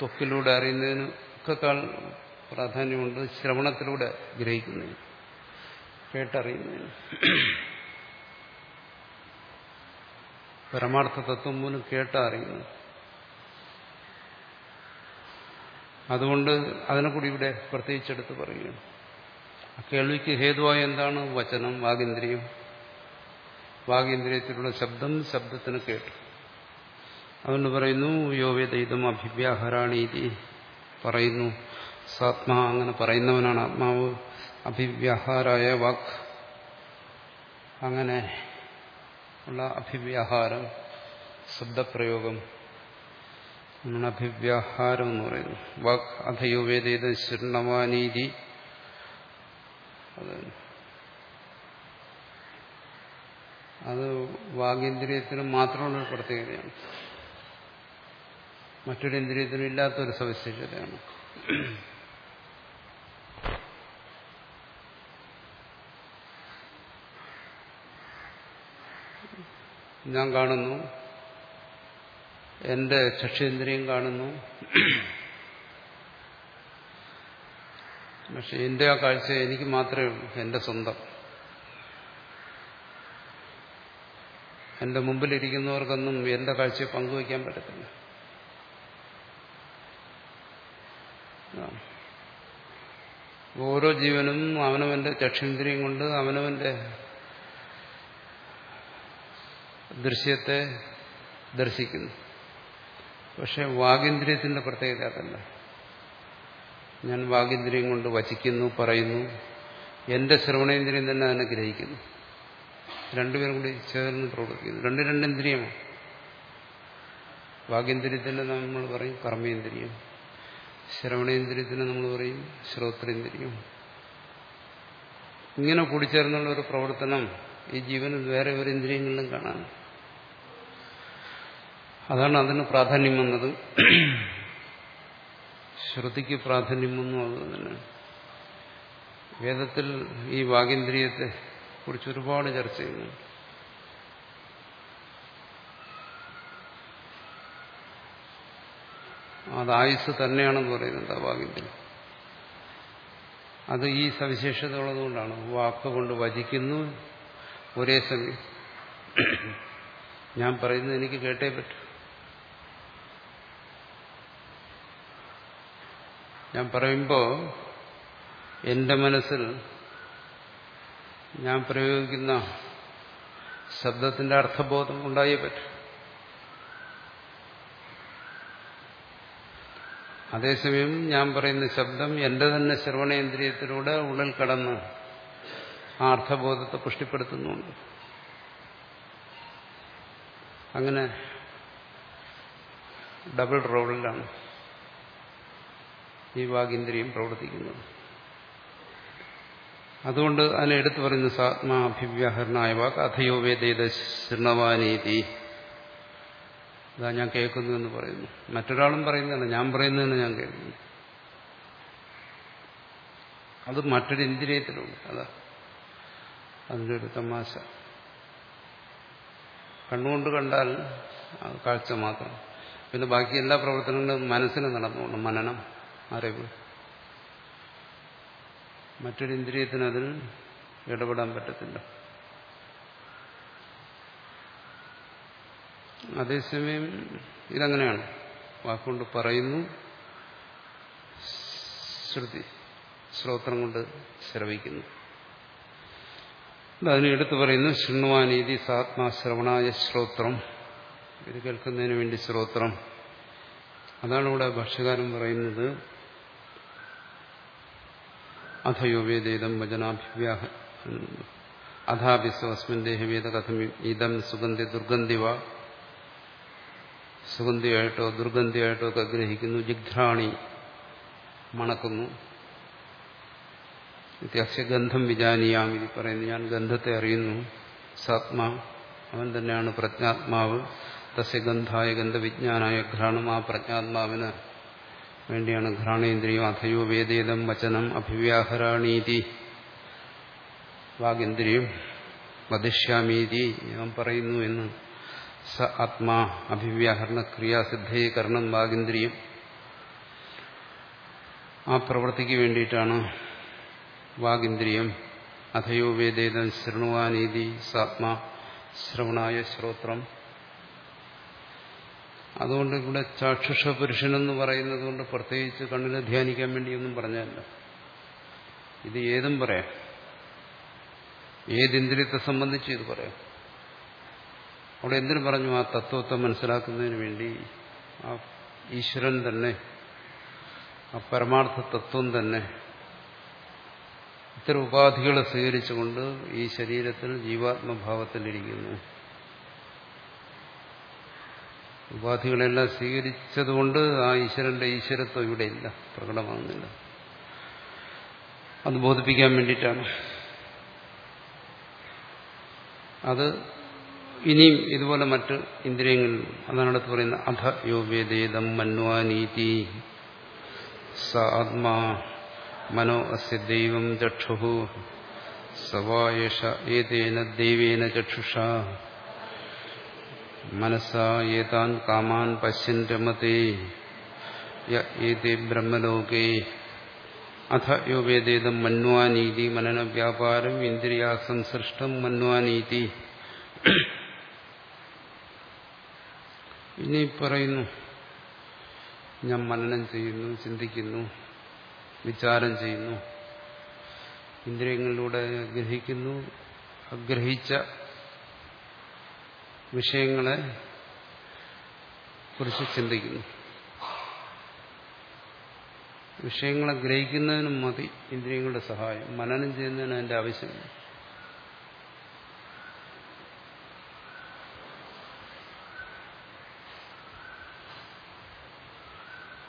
ത്വക്കിലൂടെ അറിയുന്നതിനും ഒക്കെക്കാൾ പ്രാധാന്യമുണ്ട് ശ്രവണത്തിലൂടെ ഗ്രഹിക്കുന്നതിന് കേട്ടറിയുന്നതിന്. പരമാർത്ഥ തത്വം പോലും കേട്ടറിയുന്നു അതുകൊണ്ട് അതിനെ കൂടി ഇവിടെ പ്രത്യേകിച്ചെടുത്ത് പറയുകയാണ്. കേൾവിക്ക് ഹേതുവായ എന്താണ്? വചനം വാഗേന്ദ്രിയം. വാഗേന്ദ്രിയത്തിലുള്ള ശബ്ദം ശബ്ദത്തിന് കേട്ടു. അതുകൊണ്ട് പറയുന്നു യോവേദൈതം അഭിവ്യാഹരാണീതി പറയുന്നു. സാത്മാ അങ്ങനെ പറയുന്നവനാണ് ആത്മാവ്. അഭിവ്യാഹാരായ വാക്ക് അങ്ങനെ ഉള്ള അഭിവ്യാഹാരം ശബ്ദപ്രയോഗം. എന്നാണ് അഭിവ്യാഹാരം എന്ന് പറയുന്നു. വാക് അധയോവേദേത ശൃണവാനീതി അത് അത് വാഗേന്ദ്രിയത്തിന് മാത്രമുള്ള ഒരു പ്രത്യേകതയാണ്. മറ്റൊരു ഇന്ദ്രിയത്തിനും ഇല്ലാത്തൊരു സവിശേഷതയാണ്. ഞാൻ കാണുന്നു. എന്റെ ചക്ഷേന്ദ്രിയം കാണുന്നു. പക്ഷെ എന്റെ ആ കാഴ്ച എനിക്ക് മാത്രമേ ഉള്ളൂ എന്റെ സ്വന്തം. എന്റെ മുമ്പിലിരിക്കുന്നവർക്കൊന്നും എന്റെ കാഴ്ചയെ പങ്കുവയ്ക്കാൻ പറ്റത്തില്ല. ഓരോ ജീവനും അവനവന്റെ ചക്ഷേന്ദ്രിയം കൊണ്ട് അവനവന്റെ ദൃശ്യത്തെ ദർശിക്കുന്നു. പക്ഷെ വാഗേന്ദ്രിയത്തിന്റെ പ്രത്യേകത അതല്ല. ഞാൻ വാഗേന്ദ്രിയം കൊണ്ട് വചിക്കുന്നു പറയുന്നു. എന്റെ ശ്രവണേന്ദ്രിയം തന്നെ അതിനെ ഗ്രഹിക്കുന്നു. രണ്ടുപേരും കൂടി ചേർന്ന് പ്രവർത്തിക്കുന്നു. രണ്ട് രണ്ടേന്ദ്രിയമാണ്. വാഗേന്ദ്രിയത്തിന് നമ്മൾ പറയും കർമ്മേന്ദ്രിയം. ശ്രവണേന്ദ്രിയത്തിന് നമ്മൾ പറയും ശ്രോത്രേന്ദ്രിയം ഇങ്ങനെ കൂടിച്ചേർന്നുള്ള ഒരു പ്രവർത്തനം ഈ ജീവനിൽ വേറെ ഒരു ഇന്ദ്രിയങ്ങളിലും കാണാൻ അതാണ് അതിന് പ്രാധാന്യം വന്നത് ശ്രുതിക്ക് പ്രാധാന്യം വന്നു അത് തന്നെ. വേദത്തിൽ ഈ വാഗേന്ദ്രിയത്തെ കുറിച്ച് ഒരുപാട് ചർച്ച ചെയ്യുന്നുണ്ട്. അത് ആയുസ് തന്നെയാണെന്ന് പറയുന്നത് ആ വാഗേന്ദ്രിയം. അത് ഈ സവിശേഷത ഉള്ളതുകൊണ്ടാണ് വാക്ക് കൊണ്ട് വചിക്കുന്നു ഒരേ സമയം. ഞാൻ പറയുന്നത് എനിക്ക് കേട്ടേ പറ്റൂ. ഞാൻ പറയുമ്പോൾ എന്റെ മനസ്സിൽ ഞാൻ പ്രയോഗിക്കുന്ന ശബ്ദത്തിന്റെ അർത്ഥബോധം ഉണ്ടായേ പറ്റും. അതേസമയം ഞാൻ പറയുന്ന ശബ്ദം എന്റെ തന്നെ ശ്രവണേന്ദ്രിയത്തിലൂടെ ഉള്ളിൽ കടന്ന് ആ അർത്ഥബോധത്തെ പുഷ്ടിപ്പെടുത്തുന്നുണ്ട്. അങ്ങനെ ഡബിൾ റോളിലാണ്. ഈ വാഗിന്ദ്രിയം പ്രവർത്തിക്കുന്നത് അതുകൊണ്ട് അതിനെ എടുത്തു പറയുന്ന സാത്മാഭിവ്യാഹരണായ വാക്ക് അഥയോ വേദേത ശൃണവാനീതി. ഇതാ ഞാൻ കേൾക്കുന്നു എന്ന് പറയുന്നു. മറ്റൊരാളും പറയുന്നതല്ല ഞാൻ പറയുന്നതെന്ന് ഞാൻ കേൾക്കുന്നു. അത് മറ്റൊരു ഇന്ദ്രിയത്തിലുണ്ട്. അതാ അതിന്റെ ഒരു തമാശ. കണ്ണുകൊണ്ട് കണ്ടാൽ കാഴ്ച മാത്രം. പിന്നെ ബാക്കി എല്ലാ പ്രവർത്തനങ്ങളും മനസ്സിന് നടന്നുകൊണ്ട് മനനം. അറിവ്. മറ്റൊരു ഇന്ദ്രിയത്തിന് അതിൽ ഇടപെടാൻ പറ്റത്തില്ല. അതേസമയം ഇതങ്ങനെയാണ്. വാക്കുകൊണ്ട് പറയുന്നു ശ്രുതി ശ്രോത്രം കൊണ്ട് ശ്രവിക്കുന്നു. അതിനെ എടുത്തു പറയുന്നു ശൃണ്വാനീതി സാത്മാശ്രവണായ ശ്രോത്രം ഇത് കേൾക്കുന്നതിന് വേണ്ടി ശ്രോത്രം അതാണ് ഇവിടെ ഭക്ഷ്യകാരം പറയുന്നത്. അഥയോ വേദേതം വചനാഭിവ്യാഹ. അഥാഭിസ്വസ്മിൻ ദേഹവേദ കഥം ഇതം സുഗന്ധി ദുർഗന്ധിവ സുഗന്ധിയായിട്ടോ ദുർഗന്ധിയായിട്ടോ ഒക്കെ ഗ്രഹിക്കുന്നു. ജിഘ്രാണി മണക്കുന്നു. വ്യത്യാസ ഗന്ധം വിജാനിയാം ഇത് പറയുന്നു. ഞാൻ ഗന്ധത്തെ അറിയുന്നു. സാത്മാ അവൻ തന്നെയാണ് പ്രജ്ഞാത്മാവ്. തസ്യ ഗന്ധായ ഗന്ധവിജ്ഞാനായ ഘ്രാണം ആ പ്രജ്ഞാത്മാവിന് വേണ്ടിയാണ് ഘ്രാണേന്ദ്രിയം അഥയോ വേദേതം വചനം അഭിവ്യാഹരാണീതി. വാഗേന്ദ്രിയം വധിഷ്യാമീതി ഞാൻ പറയുന്നു എന്ന്. സ ആത്മാ അഭിവ്യാഹരണ ക്രിയാസിദ്ധീകരണം വാഗേന്ദ്രിയം. ആ പ്രവൃത്തിക്ക് വേണ്ടിയിട്ടാണ് വാഗിന്ദ്രിയം അഥയോ വേദേതം ശൃണുവാനീതി. ആത്മാ ശ്രവണായ ശ്രോത്രം. അതുകൊണ്ട് ഇവിടെ ചാക്ഷുഷ പുരുഷനെന്ന് പറയുന്നത് കൊണ്ട് പ്രത്യേകിച്ച് കണ്ണിനെ ധ്യാനിക്കാൻ വേണ്ടിയൊന്നും പറഞ്ഞല്ല ഇത് ഏതും പറയാം. ഏതിന്ദ്രിയത്തെ സംബന്ധിച്ച് ഇത് പറയാം. അവിടെ എന്തിനു പറഞ്ഞു ആ തത്വത്തെ മനസ്സിലാക്കുന്നതിന് വേണ്ടി? ആ ഈശ്വരൻ തന്നെ ആ പരമാർത്ഥ തത്വം തന്നെ ഇത്തരം ഉപാധികളെ സ്വീകരിച്ചുകൊണ്ട് ഈ ശരീരത്തിൽ ജീവാത്മഭാവത്തിലിരിക്കുന്നു. ഉപാധികളെല്ലാം സ്വീകരിച്ചതുകൊണ്ട് ആ ഈശ്വരന്റെ ഈശ്വരത്വം ഇവിടെ ഇല്ല പ്രകടമാകുന്നില്ല അത് ബോധിപ്പിക്കാൻ വേണ്ടിയിട്ടാണ്. അത് ഇനിയും ഇതുപോലെ മറ്റ് ഇന്ദ്രിയങ്ങളിൽ അതാണ് അടുത്ത് പറയുന്നത് അധ യോവേദേദം മന്വാനീതി സ ആത്മാ മനോ അസ്യ ദൈവം ചക്ഷു സവായേഷ ഏതേന ദൈവേന ചക്ഷുഷ. ഏതാൻ കാമാൻ പശ്യൻ രമത്തെ ഏതേ ബ്രഹ്മലോകേ. അഥ യോ വേദേതം മന്വാനീതി മനനവ്യാപാരം ഇന്ദ്രിയാസംസൃഷ്ടം മന്വാനീതി ഇനി പറയുന്നു. ഞാൻ മനനം ചെയ്യുന്നു ചിന്തിക്കുന്നു വിചാരം ചെയ്യുന്നു. ഇന്ദ്രിയങ്ങളിലൂടെ ഗ്രഹിക്കുന്നു അഗ്രഹിച്ച വിഷയങ്ങളെ കുറിച്ച് ചിന്തിക്കുന്നു. വിഷയങ്ങളെ ഗ്രഹിക്കുന്നതിനും മതി ഇന്ദ്രിയങ്ങളുടെ സഹായം. മനനം ചെയ്യുന്നതിന് അതിന്റെ ആവശ്യമില്ല.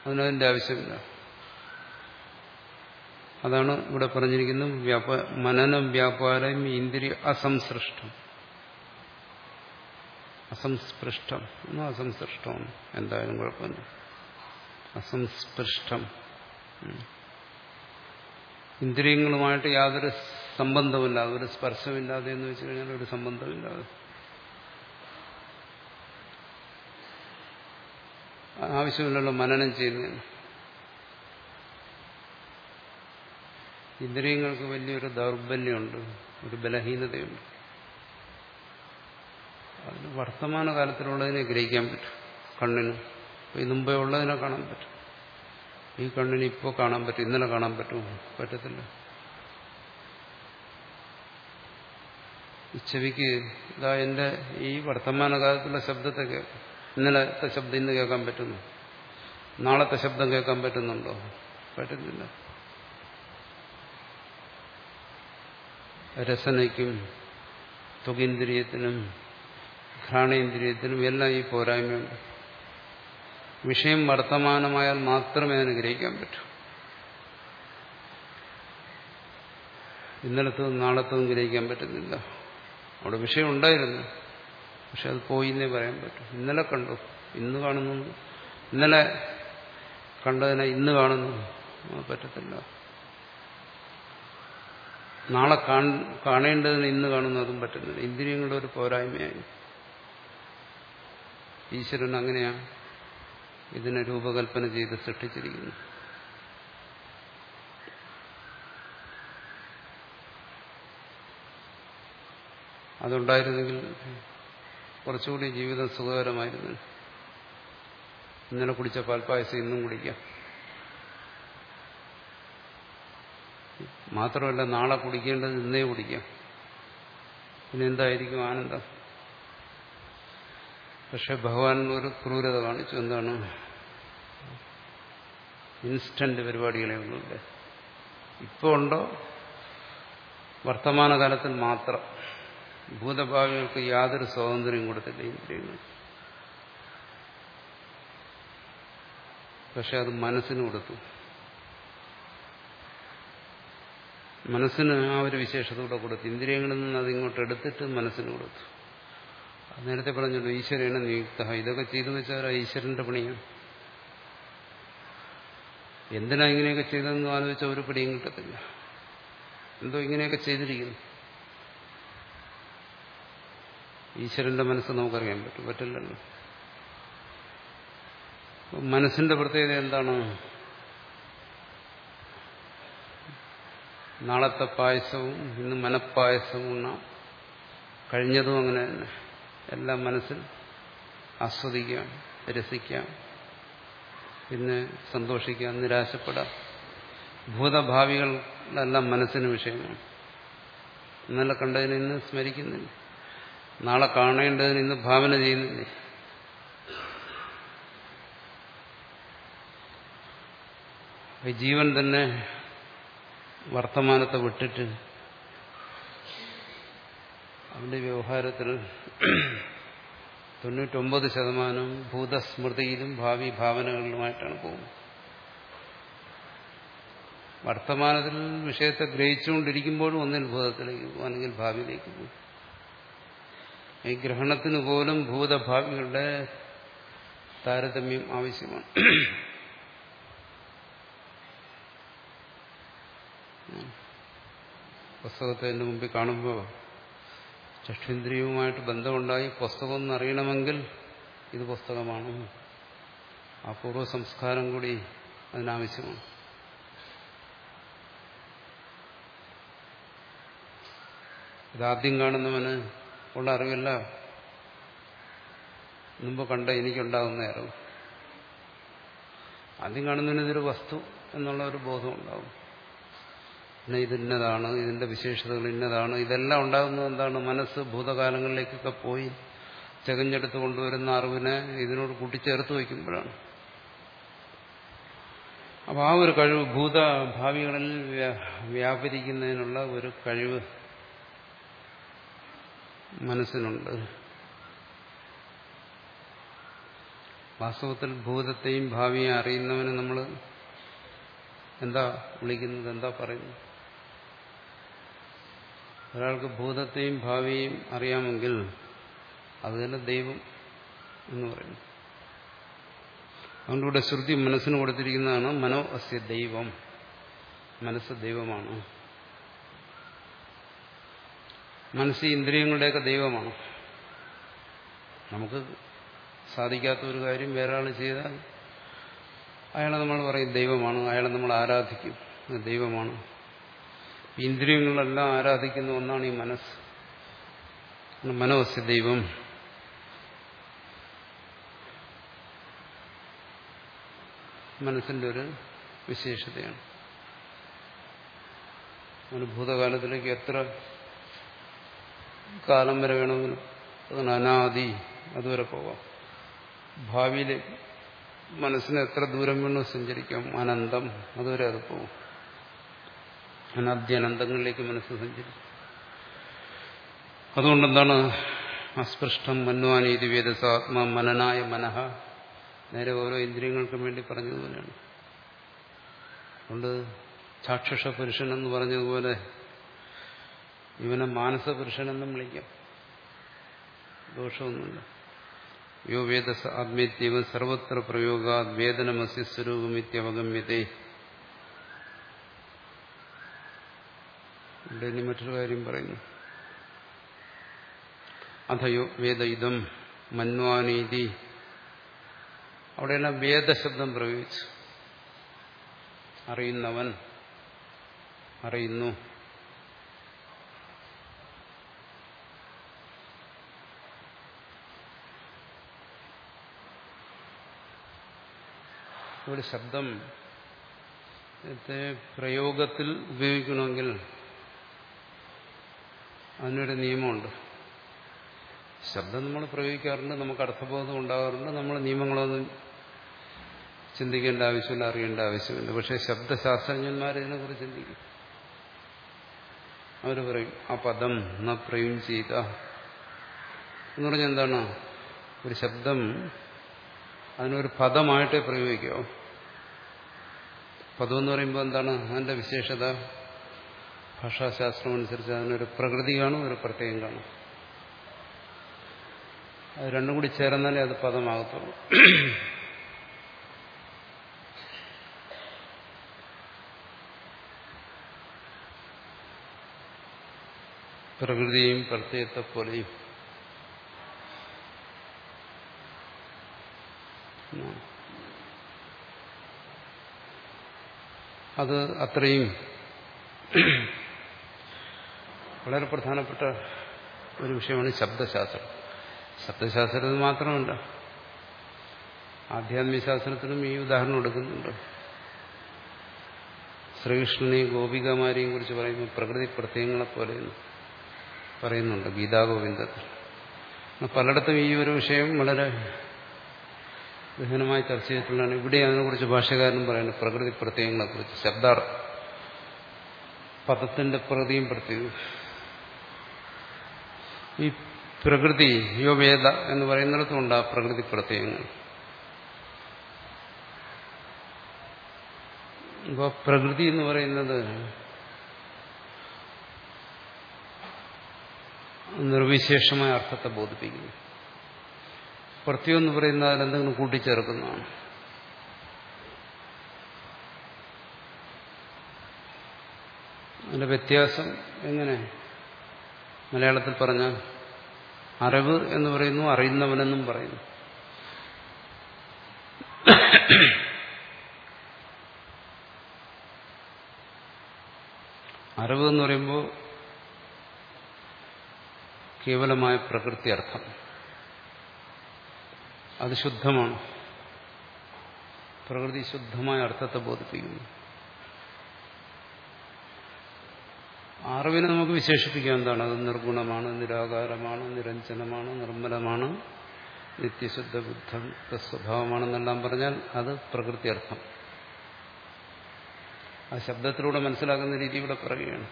അതിനതിന്റെ ആവശ്യമില്ല. അതാണ് ഇവിടെ പറഞ്ഞിരിക്കുന്നത് വ്യാപ മനനം വ്യാപാരം ഇന്ദ്രിയ അസംസൃഷ്ടം. അസംസ്പൃഷ്ടം. ഒന്നും അസംസൃഷ്ടമാണ് എന്തായാലും കുഴപ്പമില്ല. അസംസ്പൃഷ്ടം. ഇന്ദ്രിയങ്ങളുമായിട്ട് യാതൊരു സംബന്ധമില്ലാതെ ഒരു സ്പർശമില്ലാതെ എന്ന് വെച്ച് കഴിഞ്ഞാൽ ഒരു സംബന്ധമില്ലാതെ ആവശ്യമില്ലല്ലോ മനനം ചെയ്യുന്നതിന്. ഇന്ദ്രിയങ്ങൾക്ക് വലിയൊരു ദൗർബല്യമുണ്ട്. ഒരു ബലഹീനതയുണ്ട്. അതിന് വർത്തമാന കാലത്തിലുള്ളതിനെ ഗ്രഹിക്കാൻ പറ്റും. കണ്ണിന്. ഈ മുമ്പേ ഉള്ളതിനെ കാണാൻ പറ്റും. ഈ കണ്ണിന് ഇപ്പോൾ കാണാൻ പറ്റും. ഇന്നലെ കാണാൻ പറ്റുമോ? പറ്റത്തില്ല. ചെവിക്ക് ഇതാ എന്റെ ഈ വർത്തമാനകാലത്തുള്ള ശബ്ദത്തെ ഇന്നലത്തെ ശബ്ദം ഇന്ന് കേൾക്കാൻ പറ്റുന്നു. നാളത്തെ ശബ്ദം കേൾക്കാൻ പറ്റുന്നുണ്ടോ? പറ്റുന്നില്ല. രസനയ്ക്കും തുകേന്ദ്രിയത്തിനും ഘ്രാണേന്ദ്രിയത്തിനും എല്ലാം ഈ പോരായ്മയുണ്ട് വിഷയം വർത്തമാനമായാൽ മാത്രമേ അതിന് ഗ്രഹിക്കാൻ പറ്റൂ. ഇന്നലത്തും നാളത്തും ഗ്രഹിക്കാൻ പറ്റുന്നില്ല. അവിടെ വിഷയം ഉണ്ടായിരുന്നു. പക്ഷെ അത് പോയിന്നേ പറയാൻ പറ്റും. ഇന്നലെ കണ്ടു. ഇന്ന് കാണുന്നു. ഇന്നലെ കണ്ടതിനെ ഇന്ന് കാണുന്നു. പറ്റത്തില്ല. നാളെ കാണേണ്ടതിന് ഇന്ന് കാണുന്നു. അതും പറ്റുന്നില്ല. ഇന്ദ്രിയങ്ങളുടെ ഒരു പോരായ്മയായി. ഈശ്വരൻ അങ്ങനെയാണ് ഇതിനെ രൂപകൽപ്പന ചെയ്ത് സൃഷ്ടിച്ചിരിക്കുന്നു. അതുണ്ടായിരുന്നെങ്കിൽ കുറച്ചുകൂടി ജീവിതം സുഖകരമായിരുന്നു. ഇന്നലെ കുടിച്ച പാൽപ്പായസം ഇന്നും കുടിക്കാം. മാത്രമല്ല നാളെ കുടിക്കേണ്ടത് ഇന്നേ കുടിക്കാം. പിന്നെന്തായിരിക്കും ആനന്ദം? പക്ഷെ ഭഗവാൻ ഒരു ക്രൂരത കാണിച്ചു. എന്താണ്? ഇൻസ്റ്റന്റ് പരിപാടികളെ ഒന്നുമില്ല. ഇപ്പോൾ ഉണ്ടോ? വർത്തമാനകാലത്തിൽ മാത്രം. ഭൂതഭാവികൾക്ക് യാതൊരു സ്വാതന്ത്ര്യം കൊടുത്തില്ല ഇന്ദ്രിയങ്ങൾ. പക്ഷെ അത് മനസ്സിന് കൊടുത്തു. മനസ്സിന് ആ ഒരു വിശേഷത കൂടെ കൊടുത്തു. ഇന്ദ്രിയങ്ങളിൽ നിന്ന് അതിങ്ങോട്ട് എടുത്തിട്ട് മനസ്സിന് കൊടുത്തു. നേരത്തെ പറഞ്ഞല്ലോ ഈശ്വരനെ നിയുക്ത. ഇതൊക്കെ ചെയ്തു വെച്ചാൽ ഈശ്വരന്റെ പണിയാണ്. എന്തിനാ ഇങ്ങനെയൊക്കെ ചെയ്തതെന്ന് ആലോചിച്ച ഒരു പിടിയും കിട്ടത്തില്ല. എന്തോ ഇങ്ങനെയൊക്കെ ചെയ്തിരിക്കുന്നു. ഈശ്വരന്റെ മനസ്സ് നമുക്കറിയാൻ പറ്റും. പറ്റില്ലല്ലോ. മനസ്സിന്റെ പ്രത്യേകത എന്താണ്? നാളത്തെ പായസവും ഇന്ന് മനപ്പായസവും കഴിഞ്ഞതും അങ്ങനെ തന്നെ. എല്ലാം മനസ്സിൽ ആസ്വദിക്കാം രസിക്കാം പിന്നെ സന്തോഷിക്കാം നിരാശപ്പെടാം. ഭൂതഭാവികളെല്ലാം മനസ്സിന് വിഷയമാണ്. ഇന്നലെ കണ്ടതിന് ഇന്ന് സ്മരിക്കുന്നില്ല. നാളെ കാണേണ്ടതിന് ഇന്ന് ഭാവന ചെയ്യുന്നില്ല. ജീവൻ തന്നെ വർത്തമാനത്തെ വിട്ടിട്ട് അവന്റെ വ്യവഹാരത്തിൽ തൊണ്ണൂറ്റൊമ്പത് ശതമാനം ഭൂതസ്മൃതിയിലും ഭാവി ഭാവനകളിലുമായിട്ടാണ് പോകുന്നത്. വർത്തമാനത്തിൽ വിഷയത്തെ ഗ്രഹിച്ചുകൊണ്ടിരിക്കുമ്പോഴും ഒന്നിൽ ഭൂതത്തിലേക്ക് പോകും അല്ലെങ്കിൽ ഭാവിയിലേക്ക് പോകും. ഈ ഗ്രഹണത്തിന് പോലും ഭൂതഭാവികളുടെ താരതമ്യം ആവശ്യമാണ്. പുസ്തകത്തെ മുമ്പിൽ കാണുമ്പോൾ ചക്ഷുന്ദ്രിയവുമായിട്ട് ബന്ധമുണ്ടായി പുസ്തകം എന്നറിയണമെങ്കിൽ ഇത് പുസ്തകമാണ്. ആ പൂർവ സംസ്കാരം കൂടി അതിനാവശ്യമാണ്. ഇതാദ്യം കാണുന്നവന് ഉള്ള അറിവില്ല. മുമ്പ് കണ്ട എനിക്കുണ്ടാകുന്ന അറിവ്. ആദ്യം കാണുന്നതിന് ഇതൊരു വസ്തു എന്നുള്ള ഒരു ബോധം ഉണ്ടാവും പിന്നെ ഇത് ഇന്നതാണ് ഇതിന്റെ വിശേഷതകൾ ഇന്നതാണ്. ഇതെല്ലാം ഉണ്ടാകുന്നത് എന്താണ്? മനസ്സ് ഭൂതകാലങ്ങളിലേക്കൊക്കെ പോയി ചകഞ്ഞെടുത്ത് കൊണ്ടുവരുന്ന അറിവിനെ ഇതിനോട് കൂട്ടിച്ചേർത്ത് വയ്ക്കുമ്പോഴാണ്. അപ്പോൾ ആ ഒരു കഴിവ് ഭൂതഭാവികളിൽ വ്യാപരിക്കുന്നതിനുള്ള ഒരു കഴിവ് മനസ്സിനുണ്ട്. വാസ്തവത്തിൽ ഭൂതത്തെയും ഭാവിയെ അറിയുന്നവന് നമ്മൾ എന്താ വിളിക്കുന്നത് എന്താ പറയുന്നത്? ഒരാൾക്ക് ഭൂതത്തെയും ഭാവിയെയും അറിയാമെങ്കിൽ അത് തന്നെ ദൈവം എന്ന് പറയുന്നു. അതുകൊണ്ടിവിടെ ശ്രുതി മനസ്സിന് കൊടുത്തിരിക്കുന്നതാണ് മനോ അസ്യ ദൈവം. മനസ്സ് ദൈവമാണ്. മനസ്സ് ഇന്ദ്രിയങ്ങളുടെയൊക്കെ ദൈവമാണ്. നമുക്ക് സാധിക്കാത്ത ഒരു കാര്യം വേറെ ആൾ ചെയ്താൽ അയാളെ നമ്മൾ പറയും ദൈവമാണ് അയാളെ നമ്മൾ ആരാധിക്കും ദൈവമാണ്. ഇന്ദ്രിയങ്ങളെല്ലാം ആരാധിക്കുന്ന ഒന്നാണ് ഈ മനസ്സ്. മനോസ്യ ദൈവം. മനസ്സിന്റെ ഒരു വിശേഷതയാണ്. അതിന് ഭൂതകാലത്തിലേക്ക് എത്ര കാലം വരെ വേണമെങ്കിലും അതിന് അനാദി അതുവരെ പോവാം ഭാവിയിലേക്ക് മനസ്സിന് എത്ര ദൂരം വേണോ സഞ്ചരിക്കാം. അനന്തം അതുവരെ അത് പോകും അനാദ്യനന്തങ്ങളിലേക്ക് മനസ്സ് സഞ്ചരിച്ചു. അതുകൊണ്ടെന്താണ് അസ്പൃഷ്ടം മന്വാനീതി വേദസാത്മ മനനായ മനഃ. നേരെ ഓരോ ഇന്ദ്രിയങ്ങൾക്കും വേണ്ടി പറഞ്ഞതുപോലെയാണ്. അതുകൊണ്ട് ചാക്ഷുഷ പുരുഷൻ എന്ന് പറഞ്ഞതുപോലെ ഇവനെ മാനസ പുരുഷനെന്നും വിളിക്കാം. ദോഷമൊന്നുമില്ല. യോ വേദസ ആത്മീത്യവ സർവത്ര പ്രയോഗാത് വേദനമസ്യ സ്വരൂപമിത്യവഗമ്യതേ. ഇവിടെ ഇനി മറ്റൊരു കാര്യം പറയുന്നു. അഥയോ വേദ ഇതം മന്വാനീതി. തന്നെ വേദശബ്ദം പ്രയോഗിച്ചു. അറിയുന്നവൻ അറിയുന്നു. ഒരു ശബ്ദം പ്രയോഗത്തിൽ ഉപയോഗിക്കണമെങ്കിൽ അതിനൊരു നിയമമുണ്ട്. ശബ്ദം നമ്മൾ പ്രയോഗിക്കാറുണ്ട് നമുക്ക് അർത്ഥബോധം ഉണ്ടാകാറുണ്ട് നമ്മൾ നിയമങ്ങളൊന്നും ചിന്തിക്കേണ്ട ആവശ്യമില്ല അറിയേണ്ട ആവശ്യമില്ല. പക്ഷേ ശബ്ദശാസ്ത്രജ്ഞന്മാർ ഇതിനെക്കുറിച്ച് ചിന്തിക്കും. അവർ പറയും ആ പദം ന പ്രയും ചെയ്ത. എന്ന് പറഞ്ഞാൽ എന്താണ്? ഒരു ശബ്ദം അതിനൊരു പദമായിട്ടേ പ്രയോഗിക്കാവൂ പദം എന്ന് പറയുമ്പോൾ എന്താണ്? അതിന്റെ വിശേഷത? ഭാഷാശാസ്ത്രം അനുസരിച്ച് അതിനൊരു പ്രകൃതി കാണും ഒരു പ്രത്യേകം കാണും. അത് രണ്ടും കൂടി ചേർന്നാലേ അത് പദമാകത്തുള്ളൂ. പ്രകൃതിയും പ്രത്യയത്തെ പോലെയും. അത് അത്രയും വളരെ പ്രധാനപ്പെട്ട ഒരു വിഷയമാണ് ശബ്ദശാസ്ത്രം. ശബ്ദശാസ്ത്രത്തിൽ മാത്രമല്ല ആധ്യാത്മിക ശാസ്ത്രത്തിനും ഈ ഉദാഹരണം എടുക്കുന്നുണ്ട്. ശ്രീകൃഷ്ണനെയും ഗോപികമാരെയും കുറിച്ച് പറയുമ്പോൾ പ്രകൃതി പ്രത്യയങ്ങളെ പോലെ പറയുന്നുണ്ട് ഗീതാഗോവിന്ദത്തിൽ പലയിടത്തും ഈ ഒരു വിഷയം വളരെ ഗഹനമായി ചർച്ച ചെയ്തിട്ടുള്ളതാണ്. ഇവിടെ അതിനെക്കുറിച്ച് ഭാഷകാരനും പറയുന്നത് പ്രകൃതി പ്രത്യയങ്ങളെക്കുറിച്ച് ശബ്ദാർ പദത്തിന്റെ പ്രകൃതിയും പ്രത്യയവും. ഈ പ്രകൃതി യോവേദ എന്ന് പറയുന്നിടത്തുണ്ട് ആ പ്രകൃതി പ്രത്യയങ്ങൾ ഇപ്പോൾ പ്രകൃതി എന്ന് പറയുന്നത് നിർവിശേഷമായ അർത്ഥത്തെ ബോധിപ്പിക്കുന്നു. പ്രത്യം എന്ന് പറയുന്ന അതിലെന്തെങ്കിലും കൂട്ടിച്ചേർക്കുന്നതാണ്. അതിന്റെ വ്യത്യാസം എങ്ങനെ? മലയാളത്തിൽ പറഞ്ഞ അറിവ് എന്ന് പറയുന്നു അറിയുന്നവനെന്നും പറയുന്നു. അറിവ് എന്ന് പറയുമ്പോൾ കേവലമായ പ്രകൃതി അർത്ഥം. അത് ശുദ്ധമാണ്. പ്രകൃതി ശുദ്ധമായ അർത്ഥത്തെ ബോധിപ്പിക്കുന്നു. അറിവിനെ നമുക്ക് വിശേഷിപ്പിക്കാൻ എന്താണ്? അത് നിർഗുണമാണ് നിരാകാരമാണ് നിരഞ്ജനമാണ് നിർമ്മലമാണ് നിത്യശുദ്ധ ബുദ്ധ സ്വഭാവമാണെന്നെല്ലാം പറഞ്ഞാൽ അത് പ്രകൃതി അർത്ഥം. ആ ശബ്ദത്തിലൂടെ മനസ്സിലാക്കുന്ന രീതി ഇവിടെ പറയുകയാണ്.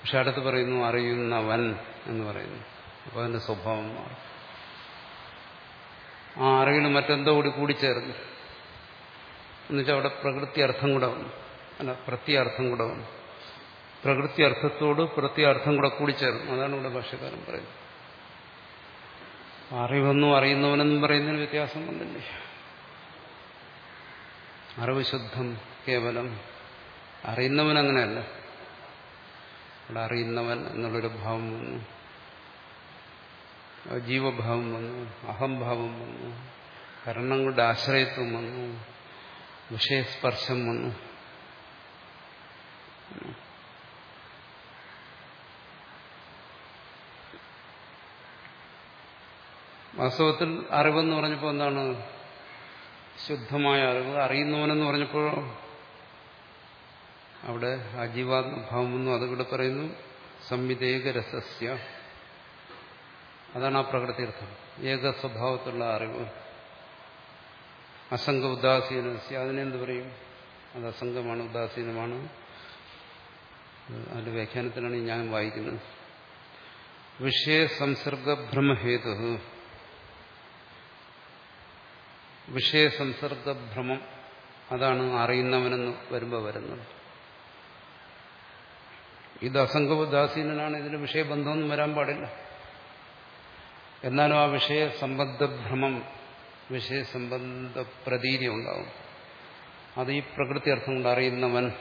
പക്ഷെ അടുത്ത് പറയുന്നു അറിയുന്നവൻ എന്ന് പറയുന്നു. അപ്പോൾ അതിന്റെ സ്വഭാവം മാറും. ആ അറിവിന് മറ്റെന്തോ കൂടി കൂടിച്ചേർന്നു. എന്നുവെച്ചാൽ അവിടെ പ്രകൃതി അർത്ഥം കൂടെ വന്നു. അല്ല പ്രത്യർത്ഥം കൂടെ വന്നു. പ്രകൃതി അർത്ഥത്തോട് പ്രത്യേക അർത്ഥം കൂടെ കൂടിച്ചേർന്നു അതാണ് ഇവിടെ ഭാഷകാരൻ പറയുന്നത്. അറിവെന്നും അറിയുന്നവനെന്നും പറയുന്നതിന് വ്യത്യാസം വന്നില്ലേ അറിവ് ശുദ്ധം കേവലം അറിയുന്നവൻ അങ്ങനെയല്ല. അവിടെ അറിയുന്നവൻ എന്നുള്ളൊരു ഭാവം വന്നു. ജീവഭാവം വന്നു അഹംഭാവം വന്നു കരണങ്ങളുടെ ആശ്രയത്വം വന്നു വിഷയസ്പർശം വന്നു. വാസ്തവത്തിൽ അറിവെന്ന് പറഞ്ഞപ്പോൾ എന്താണ്? ശുദ്ധമായ അറിവ്. അറിയുന്നവനെന്ന് പറഞ്ഞപ്പോൾ അവിടെ അജീവാത്മഭാവം അത് അതുകൂടെ പറയുന്നു. സംവിധേക രസസ്യ അതാണ് ആ പ്രകൃതിയർത്ഥം. ഏക സ്വഭാവത്തിലുള്ള അറിവ്. അസംഗ ഉദാസീനസ്യ. അതിനെന്ത് പറയും? അത് അസംഗമാണ് ഉദാസീനമാണ്. അതിന്റെ വ്യാഖ്യാനത്തിലാണ് ഞാൻ വായിക്കുന്നത്. വിഷയ സംസർഗ ഭ്രമഹേതു വിഷയ സംസർഗ ഭ്രമം അതാണ് അറിയുന്നവനെന്ന് വരുമ്പോൾ വരുന്നത്. ഇത് അസംഗവദാസീനാണ് ഇതിന് വിഷയബന്ധമൊന്നും വരാൻ പാടില്ല. എന്നാലും ആ വിഷയ സംബന്ധഭ്രമം വിഷയസംബന്ധ പ്രതീതി ഉണ്ടാവും അത് ഈ പ്രകൃതി അർത്ഥം കൊണ്ട് അറിയുന്നവൻ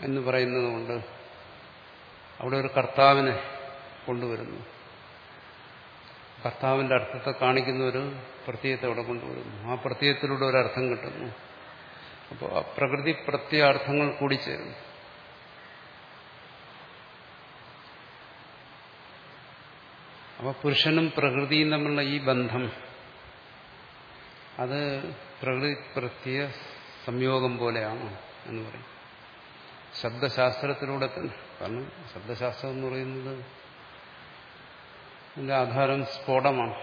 എന്ന് പറയുന്നത് കൊണ്ട് അവിടെ ഒരു കർത്താവിനെ കൊണ്ടുവരുന്നു. കർത്താവിന്റെ അർത്ഥത്തെ കാണിക്കുന്ന ഒരു പ്രത്യയത്തെ അവിടെ കൊണ്ടുവരുന്നു. ആ പ്രത്യയത്തിലൂടെ ഒരു അർത്ഥം കിട്ടുന്നു. അപ്പോൾ പ്രകൃതി പ്രത്യാർത്ഥങ്ങൾ കൂടി ചേരുന്നു. അപ്പൊ പുരുഷനും പ്രകൃതിയും തമ്മിലുള്ള ഈ ബന്ധം അത് പ്രകൃതി പ്രത്യ സംയോഗം പോലെയാണ് എന്ന് പറയും. ശബ്ദശാസ്ത്രത്തിലൂടെ തന്നെ. കാരണം ശബ്ദശാസ്ത്രം എന്ന് പറയുന്നത് അതിന്റെ ആധാരം സ്ഫോടമാണ്.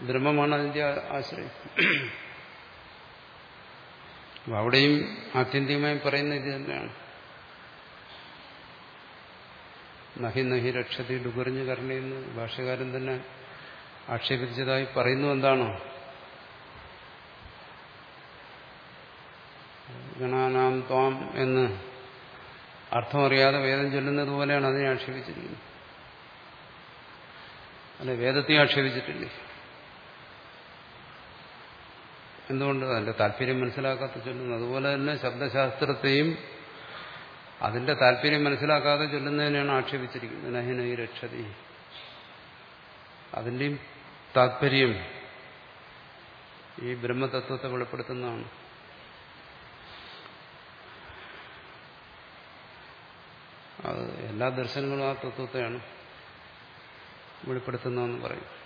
ബ്രഹ്മമാണ് അതിന്റെ ആശ്രയം. അവിടെയും ആത്യന്തികമായി പറയുന്ന ഇത് തന്നെയാണ്. നഹി നഹി രക്ഷതി ഡുകറിഞ്ഞ് കരണിയെന്ന് ഭാഷകാരൻ തന്നെ ആക്ഷേപിച്ചതായി പറയുന്നു എന്താണോ? ഗണാനാം ത്വാം എന്ന് അർത്ഥമറിയാതെ വേദം ചൊല്ലുന്നത് പോലെയാണ് അതിനെ ആക്ഷേപിച്ചിരിക്കുന്നത്. അല്ലെ വേദത്തെ ആക്ഷേപിച്ചിട്ടില്ലേ? എന്തുകൊണ്ട് അതിന്റെ താല്പര്യം മനസ്സിലാക്കാത്ത ചൊല്ലുന്നു? അതുപോലെ തന്നെ ശബ്ദശാസ്ത്രത്തെയും അതിന്റെ താല്പര്യം മനസ്സിലാക്കാതെ ചൊല്ലുന്നതിനെയാണ് ആക്ഷേപിച്ചിരിക്കുന്നത്. നഹിനൈ രക്ഷതി. അതിന്റെയും താല്പര്യം ഈ ബ്രഹ്മതത്വത്തെ വെളിപ്പെടുത്തുന്നതാണ്. അത് എല്ലാ ദർശനങ്ങളും ആ തത്വത്തെയാണ്. വെളിപ്പെടുത്തുന്നതെന്ന് പറയും.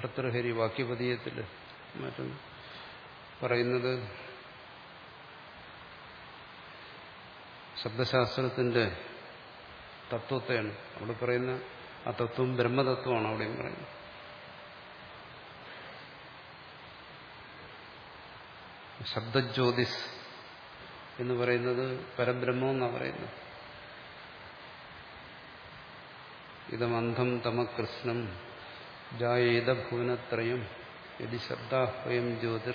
ഭർത്തൃഹരി വാക്യപതീയത്തിൽ മറ്റും പറയുന്നത് ശബ്ദശാസ്ത്രത്തിന്റെ തത്വത്തെയാണ്. അവിടെ പറയുന്ന ആ തത്വം ബ്രഹ്മതത്വമാണ് അവിടെയും പറയുന്നത്. ശബ്ദജ്യോതിസ് എന്ന് പറയുന്നത് പരബ്രഹ്മം എന്നാണ് പറയുന്നത്. ഇതമന്ധം തമകൃഷ്ണം ജായേത ഭുവനത്രയം യതി ശബ്ദാഹ്വയം ജ്യോതിർ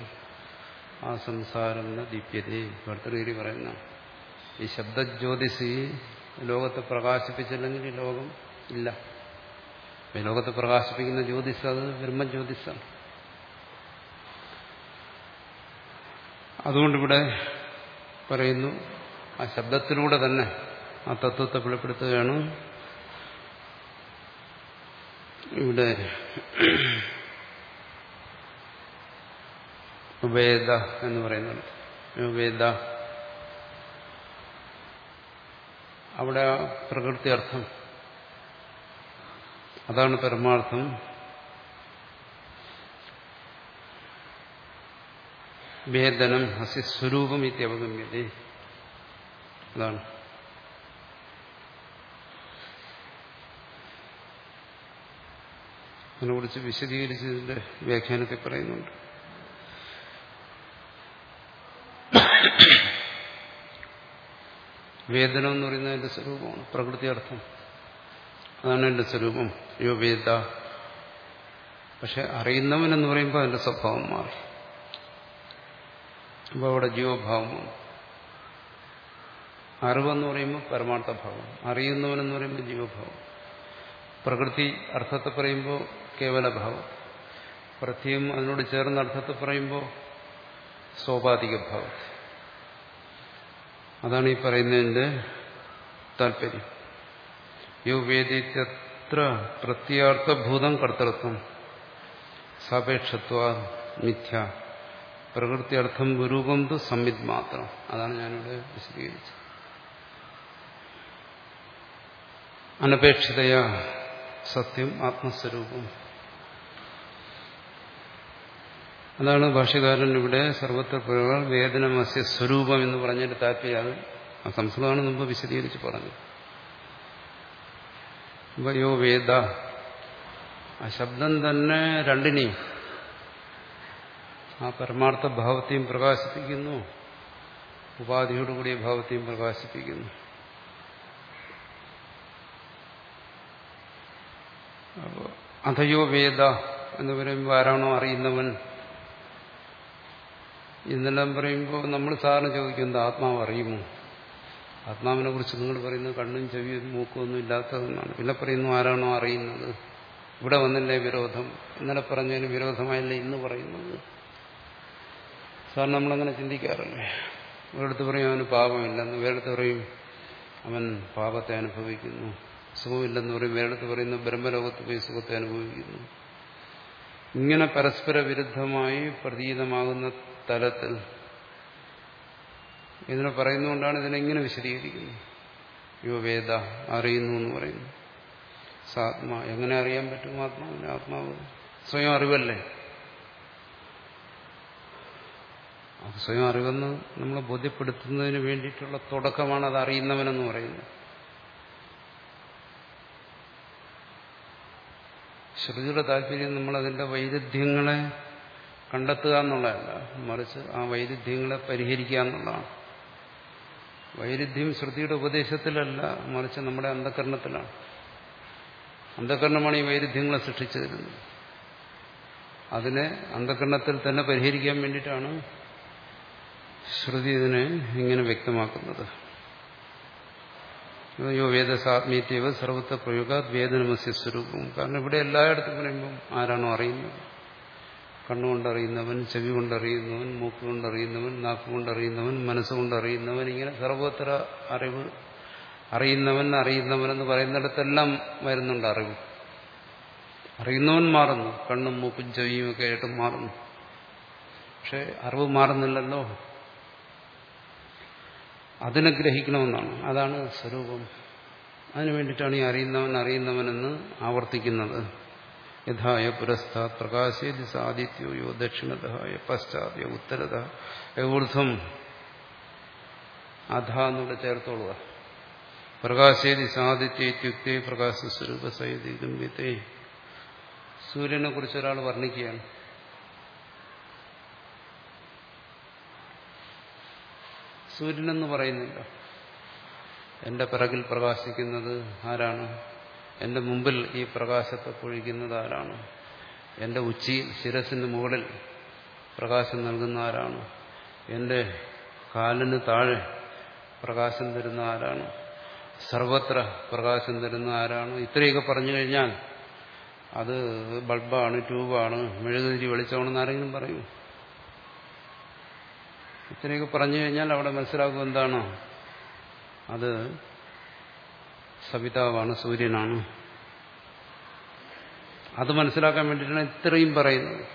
ആ സംസാരം ദീപ്യതേ. ഭർത്തൃഗിരി പറയുന്ന ഈ ശബ്ദജ്യോതിസ് ലോകത്തെ പ്രകാശിപ്പിച്ചില്ലെങ്കിൽ ഈ ലോകം ഇല്ല. ലോകത്തെ പ്രകാശിപ്പിക്കുന്ന ജ്യോതിസ് അത് ബ്രഹ്മജ്യോതിസാണ്. അതുകൊണ്ടിവിടെ പറയുന്നു. ആ ശബ്ദത്തിലൂടെ തന്നെ ആ തത്വത്തെ വെളിപ്പെടുത്തുകയാണ്. ഇവിടെ വേദ എന്ന് പറയുന്നുണ്ട്. വേദ അവിടെ പ്രകൃതി അർത്ഥം. അതാണ് പരമാർത്ഥം. വേദനം ഹസി സ്വരൂപം ഇത്യവഗമ്യത. അതാണ്. അതിനെക്കുറിച്ച് വിശദീകരിച്ചതിന്റെ വ്യാഖ്യാനത്തിൽ പറയുന്നുണ്ട്. വേദന എന്ന് പറയുന്നത് എന്റെ സ്വരൂപമാണ് പ്രകൃതി അർത്ഥം അതാണ് എന്റെ സ്വരൂപം. യോ വേദ. പക്ഷെ അറിയുന്നവൻ എന്ന് പറയുമ്പോൾ അതിന്റെ സ്വഭാവം മാറി. അപ്പോൾ അവിടെ ജീവഭാവമാണ് അറിവെന്ന് പറയുമ്പോൾ പരമാർത്ഥഭാവം അറിയുന്നവനെന്ന് പറയുമ്പോൾ ജീവഭാവം. പ്രകൃതി അർത്ഥത്തെ പറയുമ്പോൾ കേവലഭാവം പ്രത്യേകം അതിനോട് ചേർന്ന അർത്ഥത്തെ പറയുമ്പോൾ സ്വാഭാവിക ഭാവം. അതാണ് ഈ പറയുന്നതിന്റെ താല്പര്യം. യോ വേദിത്യത്ര പ്രത്യാർത്ഥഭൂതം കർത്തൃത്വം സാപേക്ഷത്വ മിഥ്യ. പ്രകൃതി അർത്ഥം രൂപം തു സംവിത് മാത്രം അതാണ് ഞാനിവിടെ വിശദീകരിച്ചത്. അനപേക്ഷിതയ സത്യം ആത്മസ്വരൂപം. അതാണ് ഭാഷകാരൻ ഇവിടെ സർവത്ര പ്രകാരം വേദനമസ്യ സ്വരൂപം എന്ന് പറഞ്ഞതിന്റെ താല്പര്യം. ആ സംസ്കൃതമാണ് മുമ്പ് വിശദീകരിച്ച് പറഞ്ഞത്. യോ വേദ. ആ ശബ്ദം തന്നെ രണ്ടിനെയും ആ പരമാർത്ഥ ഭാവത്തെയും പ്രകാശിപ്പിക്കുന്നു. ഉപാധിയോടുകൂടിയ ഭാവത്തെയും പ്രകാശിപ്പിക്കുന്നു. അപ്പോൾ അഥയോ വേദ എന്ന് പറയുമ്പോൾ ആരാണോ അറിയുന്നവൻ. ഇന്നെല്ലാം പറയുമ്പോൾ നമ്മൾ സാറിന് ചോദിക്കുന്നത് ആത്മാവ് അറിയുമോ? ആത്മാവിനെ കുറിച്ച് നിങ്ങൾ പറയുന്നത് കണ്ണും ചെവിയും മൂക്കും ഒന്നും ഇല്ലാത്തതെന്നാണ്. പിന്നെ പറയുന്നു ആരാണോ അറിയുന്നത്? ഇവിടെ വന്നില്ലേ വിരോധം? ഇന്നലെ പറഞ്ഞതിന് വിരോധമായല്ലേ ഇന്ന് പറയുന്നത്? സാർ നമ്മളങ്ങനെ ചിന്തിക്കാറില്ലേ? ഒരിടത്ത് പറയും അവന് പാപമില്ലെന്ന്. വേറെടുത്ത് പറയും അവൻ പാപത്തെ അനുഭവിക്കുന്നു സുഖമില്ലെന്ന്. പറയും വേറെടുത്ത് പറയുന്നു ബ്രഹ്മലോകത്ത് പോയി സുഖത്തെ അനുഭവിക്കുന്നു. ഇങ്ങനെ പരസ്പര വിരുദ്ധമായി പ്രതീതമാകുന്ന തലത്തിൽ ഇതിനെ പറയുന്നുകൊണ്ടാണ് ഇതിനെങ്ങനെ വിശദീകരിക്കുന്നത്? യോ വേദ അറിയുന്നു എന്ന് പറയുന്നു. സാത്മാ എങ്ങനെ അറിയാൻ പറ്റും ആത്മാവിനെ? ആത്മാവ് സ്വയം അറിവല്ലേ അത് സ്വയം അറിവെന്ന് നമ്മൾ ബോധ്യപ്പെടുത്തുന്നതിന് വേണ്ടിയിട്ടുള്ള തുടക്കമാണ് അത് അറിയുന്നവനെന്ന് പറയുന്നത്. ശ്രുതിയുടെ താല്പര്യം നമ്മളതിന്റെ വൈരുദ്ധ്യങ്ങളെ കണ്ടെത്തുക എന്നുള്ളതല്ല. മറിച്ച് ആ വൈരുദ്ധ്യങ്ങളെ പരിഹരിക്കുക എന്നുള്ളതാണ്. വൈരുദ്ധ്യം ശ്രുതിയുടെ ഉപദേശത്തിലല്ല മറിച്ച് നമ്മുടെ അന്ധകരണത്തിലാണ്. അന്ധകരണമാണ് ഈ വൈരുദ്ധ്യങ്ങളെ സൃഷ്ടിച്ചു തരുന്നത് അതിനെ അന്ധകരണത്തിൽ തന്നെ പരിഹരിക്കാൻ വേണ്ടിയിട്ടാണ് ശ്രുതി ഇതിനെ ഇങ്ങനെ വ്യക്തമാക്കുന്നത്. യോ വേദസാത്മീത്യവ സർവത്തെ പ്രയോഗ വേദനമസ്യ സ്വരൂപം. കാരണം ഇവിടെ എല്ലായിടത്തും പറയുമ്പം ആരാണോ അറിയുന്നത്? കണ്ണുകൊണ്ടറിയുന്നവൻ ചെവി കൊണ്ടറിയുന്നവൻ മൂക്ക് കൊണ്ടറിയുന്നവൻ നാക്ക് കൊണ്ടറിയുന്നവൻ മനസ്സുകൊണ്ടറിയുന്നവൻ ഇങ്ങനെ സർവത്ര അറിവ് അറിയുന്നവൻ അറിയുന്നവൻ എന്ന് പറയുന്നിടത്തെല്ലാം വരുന്നുണ്ട് അറിവ്. അറിയുന്നവൻ മാറുന്നു. കണ്ണും മൂക്കും ചെവിയും ഒക്കെ ആയിട്ട് മാറുന്നു. പക്ഷെ അറിവ് മാറുന്നില്ലല്ലോ. അതിനെ ഗ്രഹിക്കണമെന്നാണ്. അതാണ് സ്വരൂപം. അതിനു വേണ്ടിയിട്ടാണ് ഈ അറിയുന്നവൻ അറിയുന്നവനെന്ന് ആവർത്തിക്കുന്നത്. യഥായ പുരസ്താത് പ്രകാശേതി സാദിത്യോ യോ ദക്ഷിണതയ പശ്ചാത്ത ഉത്തരത. ഊർധ്വം അധ എന്നൂടെ ചേർത്തോളുക. പ്രകാശേതി സാദിത്യുക്തി പ്രകാശസ്വരൂപ സൈതി ഗമ്യത്തെ സൂര്യനെ കുറിച്ച് ഒരാൾ വർണിക്കുകയാണ്. സൂര്യനെന്ന് പറയുന്നില്ല. എന്റെ പിറകിൽ പ്രകാശിക്കുന്നത് ആരാണ്? എന്റെ മുമ്പിൽ ഈ പ്രകാശത്തെ പൊഴിക്കുന്നത് ആരാണ്? എന്റെ ഉച്ചി ശിരസിന് മുകളിൽ പ്രകാശം നൽകുന്ന ആരാണ്? എന്റെ കാലിന് താഴെ പ്രകാശം തരുന്ന ആരാണ്? സർവത്ര പ്രകാശം തരുന്ന ആരാണ്? ഇത്രയൊക്കെ പറഞ്ഞു കഴിഞ്ഞാൽ അത് ബൾബാണ് ട്യൂബാണ് മെഴുകുതിരി വെളിച്ചമാണെന്ന് ആരെങ്കിലും പറയൂ. ഇത്രയൊക്കെ പറഞ്ഞു കഴിഞ്ഞാൽ അവിടെ മനസ്സിലാക്കും എന്താണ്. അത് സവിതാവാണ് സൂര്യനാണ്. അത് മനസ്സിലാക്കാൻ വേണ്ടിയിട്ടാണ് ഇത്രയും പറയുന്നത്.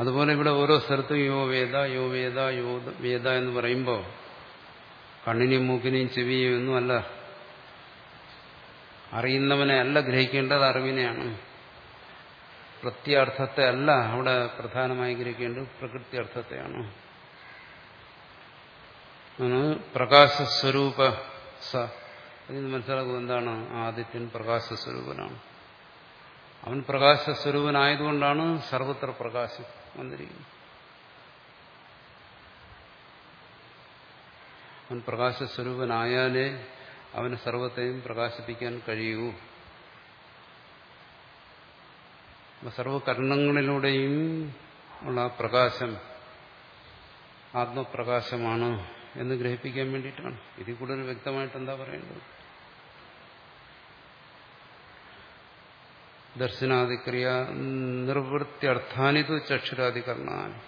അതുപോലെ ഇവിടെ ഓരോ സ്ഥലത്തും യോ വേദ യോ വേദ യോ വേദ എന്ന് പറയുമ്പോൾ കണ്ണിനെയും മൂക്കിനെയും ചെവിയെയും ഒന്നും അല്ല. അറിയുന്നവനെ അല്ല ഗ്രഹിക്കേണ്ടത് അറിവിനെയാണ്. പ്രത്യാർത്ഥത്തെ അല്ല അവിടെ പ്രധാനമായി ഗ്രഹിക്കേണ്ടത് പ്രകൃതി അർത്ഥത്തെയാണ് പ്രകാശസ്വരൂപ സ. അതിന് മനസ്സിലാക്കുക എന്താണ്? ആദിത്യൻ പ്രകാശസ്വരൂപനാണ്. അവൻ പ്രകാശസ്വരൂപനായതുകൊണ്ടാണ് സർവത്ര പ്രകാശം വന്നിരിക്കുന്നത്. അവൻ പ്രകാശസ്വരൂപനായാലേ അവന് സർവത്തെയും പ്രകാശിപ്പിക്കാൻ കഴിയൂ. സർവകർണങ്ങളിലൂടെയും ഉള്ള പ്രകാശം ആത്മപ്രകാശമാണ് എന്ന് ഗ്രഹിപ്പിക്കാൻ വേണ്ടിയിട്ടാണ്. ഇതിൽ കൂടുതൽ വ്യക്തമായിട്ട് എന്താ പറയേണ്ടത്? ദർശനാദിക്രിയ നിർവൃത്തിയർത്ഥാനിതു ചക്ഷുരാധികരണാൻ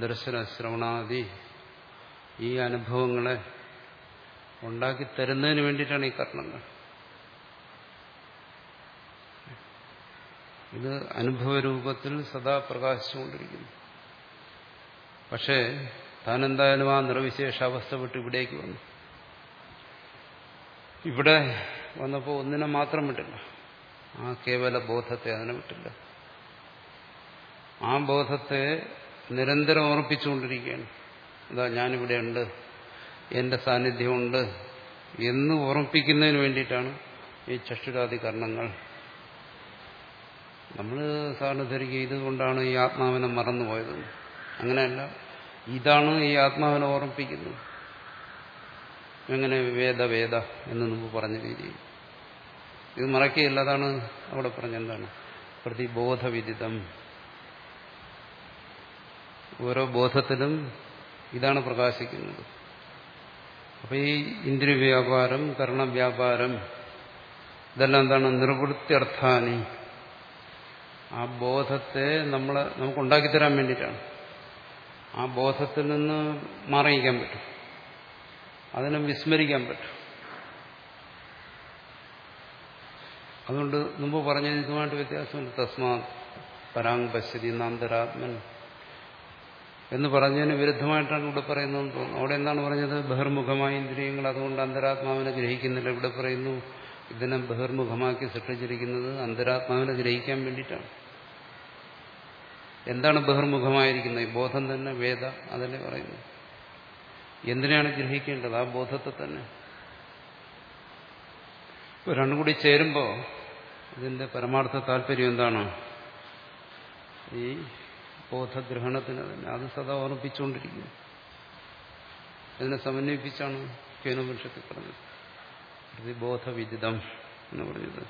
ദർശന ശ്രവണാദി ഈ അനുഭവങ്ങളെ ഉണ്ടാക്കി തരുന്നതിന് വേണ്ടിയിട്ടാണ് ഈ കർണങ്ങൾ. ഇത് അനുഭവരൂപത്തിൽ സദാ പ്രകാശിച്ചുകൊണ്ടിരിക്കുന്നു. പക്ഷേ താൻ എന്തായാലും ആ നിർവിശേഷ അവസ്ഥ വിട്ട് ഇവിടേക്ക് വന്നു. ഇവിടെ വന്നപ്പോൾ ഒന്നിനെ മാത്രം വിട്ടില്ല. ആ കേവല ബോധത്തെ അതിനെ വിട്ടില്ല. ആ ബോധത്തെ നിരന്തരം ഓർപ്പിച്ചുകൊണ്ടിരിക്കുകയാണ് അതാ ഞാനിവിടെ ഉണ്ട് എന്റെ സാന്നിധ്യമുണ്ട് എന്ന് ഓർമ്മിപ്പിക്കുന്നതിന് വേണ്ടിയിട്ടാണ് ഈ ചക്ഷുരാദി കർണങ്ങൾ നമ്മൾ സാറിന് ധരിക്കുക ഇതുകൊണ്ടാണ് ഈ ആത്മാവിനെ മറന്നുപോയത്. അങ്ങനെയല്ല ഇതാണ് ഈ ആത്മാവിനെ ഓർമ്മിപ്പിക്കുന്നത്. എങ്ങനെ വേദ വേദ എന്ന് മുമ്പ് പറഞ്ഞ രീതി ഇത് മറക്കുകയില്ല അതാണ് അവിടെ പറഞ്ഞെന്താണ് പ്രതിബോധവിദിതം. ഓരോ ബോധത്തിലും ഇതാണ് പ്രകാശിക്കുന്നത്. അപ്പൊ ഈ ഇന്ദ്രിയ വ്യാപാരം കർണവ്യാപാരം ഇതെല്ലാം എന്താണ്? നിർവൃത്തിയർത്ഥാനി ആ ബോധത്തെ നമ്മളെ നമുക്ക് ഉണ്ടാക്കിത്തരാൻ വേണ്ടിയിട്ടാണ്. ആ ബോധത്തിൽ നിന്ന് മാറിയിക്കാൻ പറ്റും. അതിനെ വിസ്മരിക്കാൻ പറ്റും. അതുകൊണ്ട് മുമ്പ് പറഞ്ഞ ഇതുമായിട്ട് വ്യത്യാസമുണ്ട്. തസ്മാ പരാങ് പശ്യതി നാന്തരാത്മൻ എന്ന് പറഞ്ഞതിന് വിരുദ്ധമായിട്ടാണ് ഇവിടെ പറയുന്നതെന്ന് തോന്നുന്നു. അവിടെ എന്താണ് പറഞ്ഞത്? ബഹിർമുഖമായ ഇന്ദ്രിയങ്ങൾ അതുകൊണ്ട് അന്തരാത്മാവിനെ ഗ്രഹിക്കുന്നില്ല. ഇവിടെ പറയുന്നു ഇതിനെ ബഹിർമുഖമാക്കി സൃഷ്ടിച്ചിരിക്കുന്നത് അന്തരാത്മാവിനെ ഗ്രഹിക്കാൻ വേണ്ടിയിട്ടാണ്. എന്താണ് ബഹിർമുഖമായിരിക്കുന്നത്? ഈ ബോധം തന്നെ വേദ അതല്ലേ പറയുന്നത്. എന്തിനാണ് ഗ്രഹിക്കേണ്ടത്? ആ ബോധത്തെ തന്നെ. രണ്ടും കൂടി ചേരുമ്പോൾ ഇതിന്റെ പരമാർത്ഥ താല്പര്യം എന്താണ്? ഈ ബോധഗ്രഹണത്തിന് തന്നെ. അത് സദാ ഓർമ്മിപ്പിച്ചുകൊണ്ടിരിക്കുന്നു. അതിനെ സമന്വയിപ്പിച്ചാണ് കേനുപനിഷത്തിൽ പറഞ്ഞത്. പ്രതിബോധവിദിതം എന്ന് പറഞ്ഞത്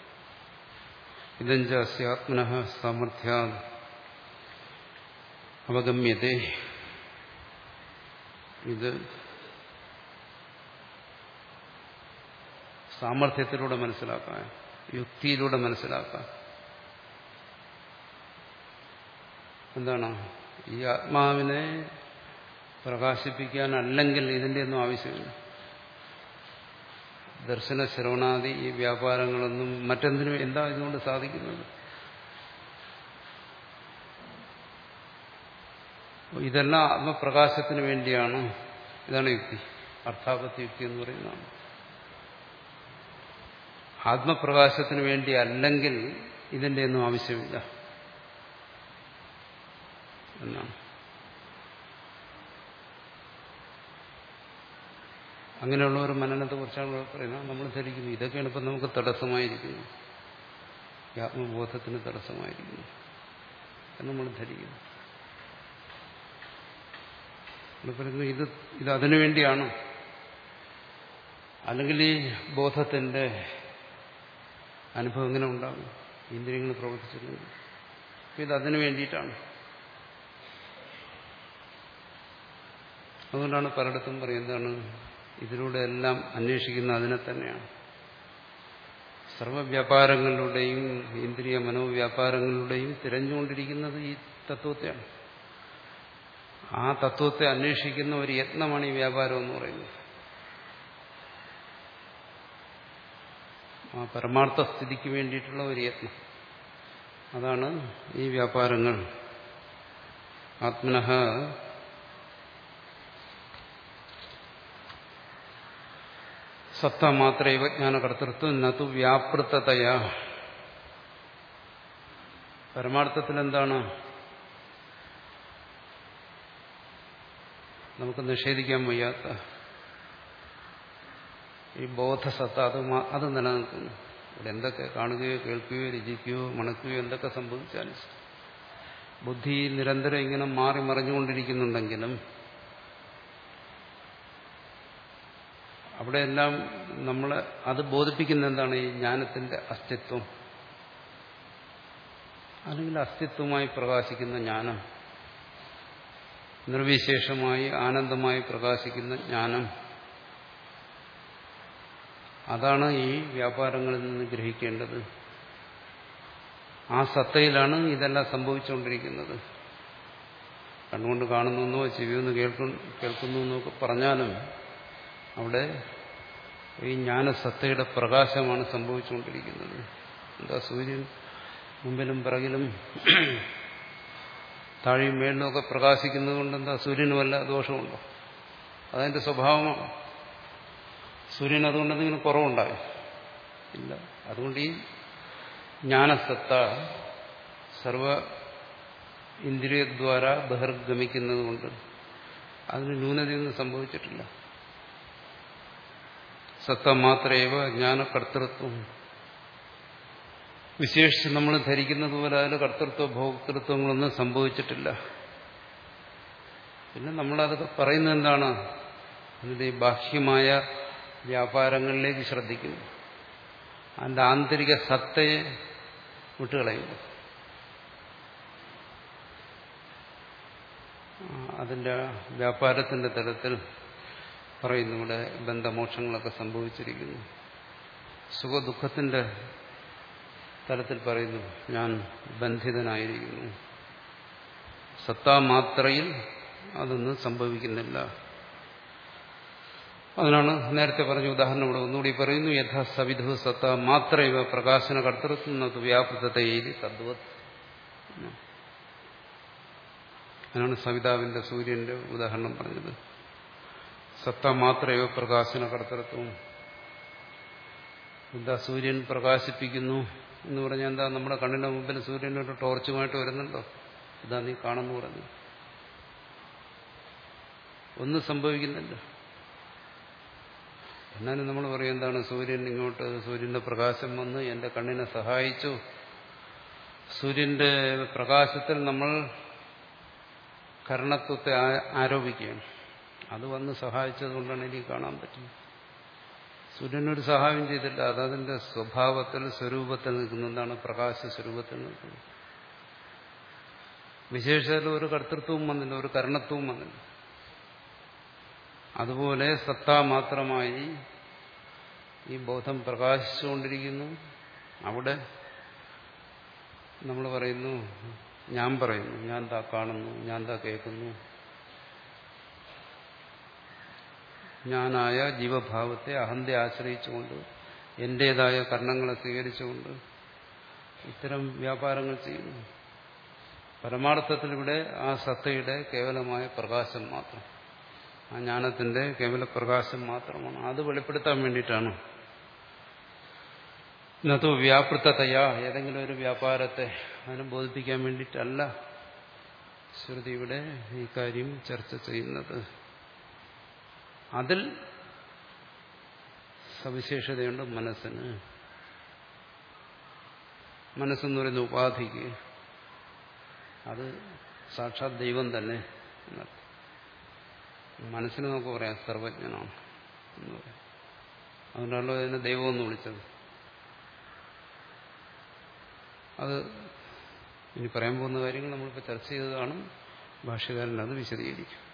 ഇതഞ്ച അസ്യാത്മന സാമർഥ്യ അവഗമ്യത്തെ. ഇത് സാമർഥ്യത്തിലൂടെ മനസ്സിലാക്കാൻ യുക്തിയിലൂടെ മനസ്സിലാക്കാൻ. എന്താണ്? ഈ ആത്മാവിനെ പ്രകാശിപ്പിക്കാൻ അല്ലെങ്കിൽ ഇതിന്റെ ഒന്നും ആവശ്യമില്ല. ദർശന ശ്രവണാദി ഈ വ്യാപാരങ്ങളൊന്നും മറ്റെന്തിനും എന്താ ഇതുകൊണ്ട് സാധിക്കുന്നത്? ഇതെല്ലാം ആത്മപ്രകാശത്തിന് വേണ്ടിയാണ്. ഇതാണ് യുക്തി. അർത്ഥാപത്തി യുക്തി എന്ന് പറയുന്നതാണ്. ആത്മപ്രകാശത്തിന് വേണ്ടി അല്ലെങ്കിൽ ഇതിന്റെ ഒന്നും ആവശ്യമില്ല. എന്നാണ്. അങ്ങനെയുള്ള ഒരു മനനത്തെ കുറിച്ചാണ് പറയുന്നത്. നമ്മൾ ധരിക്കുന്നു. ഇതൊക്കെയാണ് ഇപ്പം നമുക്ക് തടസ്സമായിരിക്കുന്നു ഈ ആത്മബോധത്തിന് തടസ്സമായിരിക്കുന്നു. നമ്മൾ ധരിക്കുന്നു. നമ്മൾ പറയുന്നു ഇത് ഇത് അതിനു വേണ്ടിയാണ്. അല്ലെങ്കിൽ ഈ ബോധത്തിന്റെ അനുഭവം എങ്ങനെ ഉണ്ടാകും. ഇന്ദ്രിയങ്ങൾ പ്രവർത്തിച്ചില്ലെങ്കിൽ ഇത് അതിനു വേണ്ടിയിട്ടാണ്. അതുകൊണ്ടാണ് പലയിടത്തും പറയുന്നതാണ് ഇതിലൂടെ എല്ലാം അന്വേഷിക്കുന്ന അതിനെ തന്നെയാണ്. സർവവ്യാപാരങ്ങളിലൂടെയും ഇന്ദ്രിയ മനോവ്യാപാരങ്ങളിലൂടെയും തിരഞ്ഞുകൊണ്ടിരിക്കുന്നത് ഈ തത്വത്തെയാണ്. ആ തത്വത്തെ അന്വേഷിക്കുന്ന ഒരു യത്നമാണ് ഈ വ്യാപാരം എന്ന് പറയുന്നത്. ആ പരമാർത്ഥ സ്ഥിതിക്ക് വേണ്ടിയിട്ടുള്ള ഒരു യത്നം. അതാണ് ഈ വ്യാപാരങ്ങൾ. ആത്മനഃ സത്ത മാത്രമേവ ജ്ഞാനകർത്തൃത്വം നതു വ്യാപൃതതയാ. പരമാർത്ഥത്തിൽ എന്താണ്? നമുക്ക് നിഷേധിക്കാൻ വയ്യാത്ത ഈ ബോധസത്ത അത് അത് നിലനിൽക്കുന്നു. ഇവിടെ എന്തൊക്കെ കാണുകയോ കേൾക്കുകയോ രചിക്കുകയോ മണക്കുകയോ എന്തൊക്കെ സംഭവിച്ചാലും ബുദ്ധി നിരന്തരം ഇങ്ങനെ മാറി മറിഞ്ഞുകൊണ്ടിരിക്കുന്നുണ്ടെങ്കിലും അവിടെയെല്ലാം നമ്മൾ അത് ബോധിപ്പിക്കുന്ന എന്താണ്? ഈ ജ്ഞാനത്തിന്റെ അസ്തിത്വം. അല്ലെങ്കിൽ അസ്തിത്വമായി പ്രകാശിക്കുന്ന ജ്ഞാനം നിർവിശേഷമായി ആനന്ദമായി പ്രകാശിക്കുന്ന ജ്ഞാനം അതാണ് ഈ വ്യാപാരങ്ങളിൽ നിന്ന് ഗ്രഹിക്കേണ്ടത്. ആ സത്തയിലാണ് ഇതെല്ലാം സംഭവിച്ചുകൊണ്ടിരിക്കുന്നത്. കണ്ണുകൊണ്ട് കാണുന്നു ചെവിയൊന്ന് കേൾക്കുന്നു എന്നൊക്കെ പറഞ്ഞാലും അവിടെ ഈ ജ്ഞാനസത്തയുടെ പ്രകാശമാണ് സംഭവിച്ചുകൊണ്ടിരിക്കുന്നത്. എന്താ സൂര്യൻ മുമ്പിലും പിറകിലും താഴെയും മേളിലുമൊക്കെ പ്രകാശിക്കുന്നത് കൊണ്ട് എന്താ സൂര്യന് വല്ല ദോഷമുണ്ടോ? അതതിന്റെ സ്വഭാവമാണ്. സൂര്യൻ അതുകൊണ്ട് എന്തെങ്കിലും കുറവുണ്ടായി? ഇല്ല. അതുകൊണ്ട് ഈ ജ്ഞാനസത്ത സർവ ഇന്ദ്രിയദ്വാര ബഹിർഗമിക്കുന്നത് കൊണ്ട് അതിന് ന്യൂനതയൊന്നും സംഭവിച്ചിട്ടില്ല. സത്ത മാത്രമേവ ജ്ഞാനകർത്തൃത്വം. വിശേഷിച്ച് നമ്മൾ ധരിക്കുന്നത് പോലെ അതിൽ കർത്തൃത്വ ഭോക്തൃത്വങ്ങളൊന്നും സംഭവിച്ചിട്ടില്ല. പിന്നെ നമ്മളതൊക്കെ പറയുന്നത് എന്താണ്? അതിന്റെ ഈ ബാഹ്യമായ വ്യാപാരങ്ങളിലേക്ക് ശ്രദ്ധിക്കുന്നു. അതിന്റെ ആന്തരിക സത്തയെ വിട്ടുകളയുന്നു. അതിന്റെ വ്യാപാരത്തിന്റെ തലത്തിൽ പറയുന്നു ഇവിടെ ബന്ധമോക്ഷങ്ങളൊക്കെ സംഭവിച്ചിരിക്കുന്നു. സുഖദുഃഖത്തിന്റെ തലത്തിൽ പറയുന്നു ഞാൻ ബന്ധിതനായിരിക്കുന്നു. സത്താമാത്രയിൽ അതൊന്നും സംഭവിക്കുന്നില്ല. അതിനാണ് നേരത്തെ പറഞ്ഞ ഉദാഹരണം ഇവിടെ ഒന്നുകൂടി പറയുന്നു യഥാ സവിധു സത്ത മാത്ര ഇവ പ്രകാശന കർത്തൃത്വം വ്യാപൃതത്തെ തദ്വത്. അതിനാണ് സവിതാവിന്റെ സൂര്യന്റെ ഉദാഹരണം പറഞ്ഞത്. സത്ത മാത്രയോ പ്രകാശന കർത്തൃത്വം എന്താ സൂര്യൻ പ്രകാശിപ്പിക്കുന്നു എന്ന് പറഞ്ഞാൽ എന്താ നമ്മുടെ കണ്ണിന്റെ മുമ്പിൽ സൂര്യൻ ഒരു ടോർച്ചുമായിട്ട് വരുന്നുണ്ടോ? ഇതാ നീ കാണുന്നു പറഞ്ഞു. ഒന്നും സംഭവിക്കുന്നില്ല. എന്നാലും നമ്മൾ പറയും എന്താണ് സൂര്യൻ ഇങ്ങോട്ട് സൂര്യന്റെ പ്രകാശം വന്ന് എന്റെ കണ്ണിനെ സഹായിച്ചു. സൂര്യന്റെ പ്രകാശത്തിൽ നമ്മൾ കരണത്വത്തെ ആരോപിക്കുകയാണ്. അത് വന്ന് സഹായിച്ചത് കൊണ്ടാണ് എനിക്ക് കാണാൻ പറ്റുന്നത്. സൂര്യനൊരു സഹായം ചെയ്തില്ല അതതിന്റെ സ്വഭാവത്തിൽ സ്വരൂപത്തിൽ നിൽക്കുന്നതാണ് പ്രകാശ സ്വരൂപത്തിൽ നിൽക്കുന്നത്. വിശേഷത്തിൽ ഒരു കർത്തൃത്വവും വന്നില്ല ഒരു കരണത്വവും വന്നില്ല. അതുപോലെ സത്ത മാത്രമായി ഈ ബോധം പ്രകാശിച്ചുകൊണ്ടിരിക്കുന്നു. അവിടെ നമ്മൾ പറയുന്നു ഞാൻ പറയുന്നു ഞാൻ താ കാണുന്നു ഞാൻ താ കേൾക്കുന്നു. ഞാനായ ജീവഭാവത്തെ അഹന്തെ ആശ്രയിച്ചുകൊണ്ട് എന്റേതായ കർണങ്ങളെ സ്വീകരിച്ചുകൊണ്ട് ഇത്തരം വ്യാപാരങ്ങൾ ചെയ്യുന്നു. പരമാർത്ഥത്തിൽ ആ സത്തയുടെ കേവലമായ പ്രകാശം മാത്രം ആ ജ്ഞാനത്തിന്റെ കേവല പ്രകാശം മാത്രമാണ്. അത് വെളിപ്പെടുത്താൻ വേണ്ടിയിട്ടാണ്. ഇന്നത്തെ വ്യാപൃത്തതയാ ഏതെങ്കിലും ഒരു വ്യാപാരത്തെ അതിനെ ബോധിപ്പിക്കാൻ വേണ്ടിയിട്ടല്ല ശ്രുതി ഇവിടെ ഈ കാര്യം ചർച്ച ചെയ്യുന്നത്. അതിൽ സവിശേഷതയുണ്ട് മനസ്സിന്. മനസ്സെന്ന് പറയുന്ന ഉപാധിക്ക് അത് സാക്ഷാത് ദൈവം തന്നെ എന്നർത്ഥം. മനസ്സിന് നമുക്ക് പറയാം സർവജ്ഞനാണ് എന്ന് പറയാം. അതുകൊണ്ടാണല്ലോ അതിനെ ദൈവമെന്ന് വിളിച്ചത്. അത് ഇനി പറയാൻ പോകുന്ന കാര്യങ്ങൾ നമ്മളിപ്പോൾ ചർച്ച ചെയ്തതാണ്. ഭാഷകാരൻ അത് വിശദീകരിക്കും.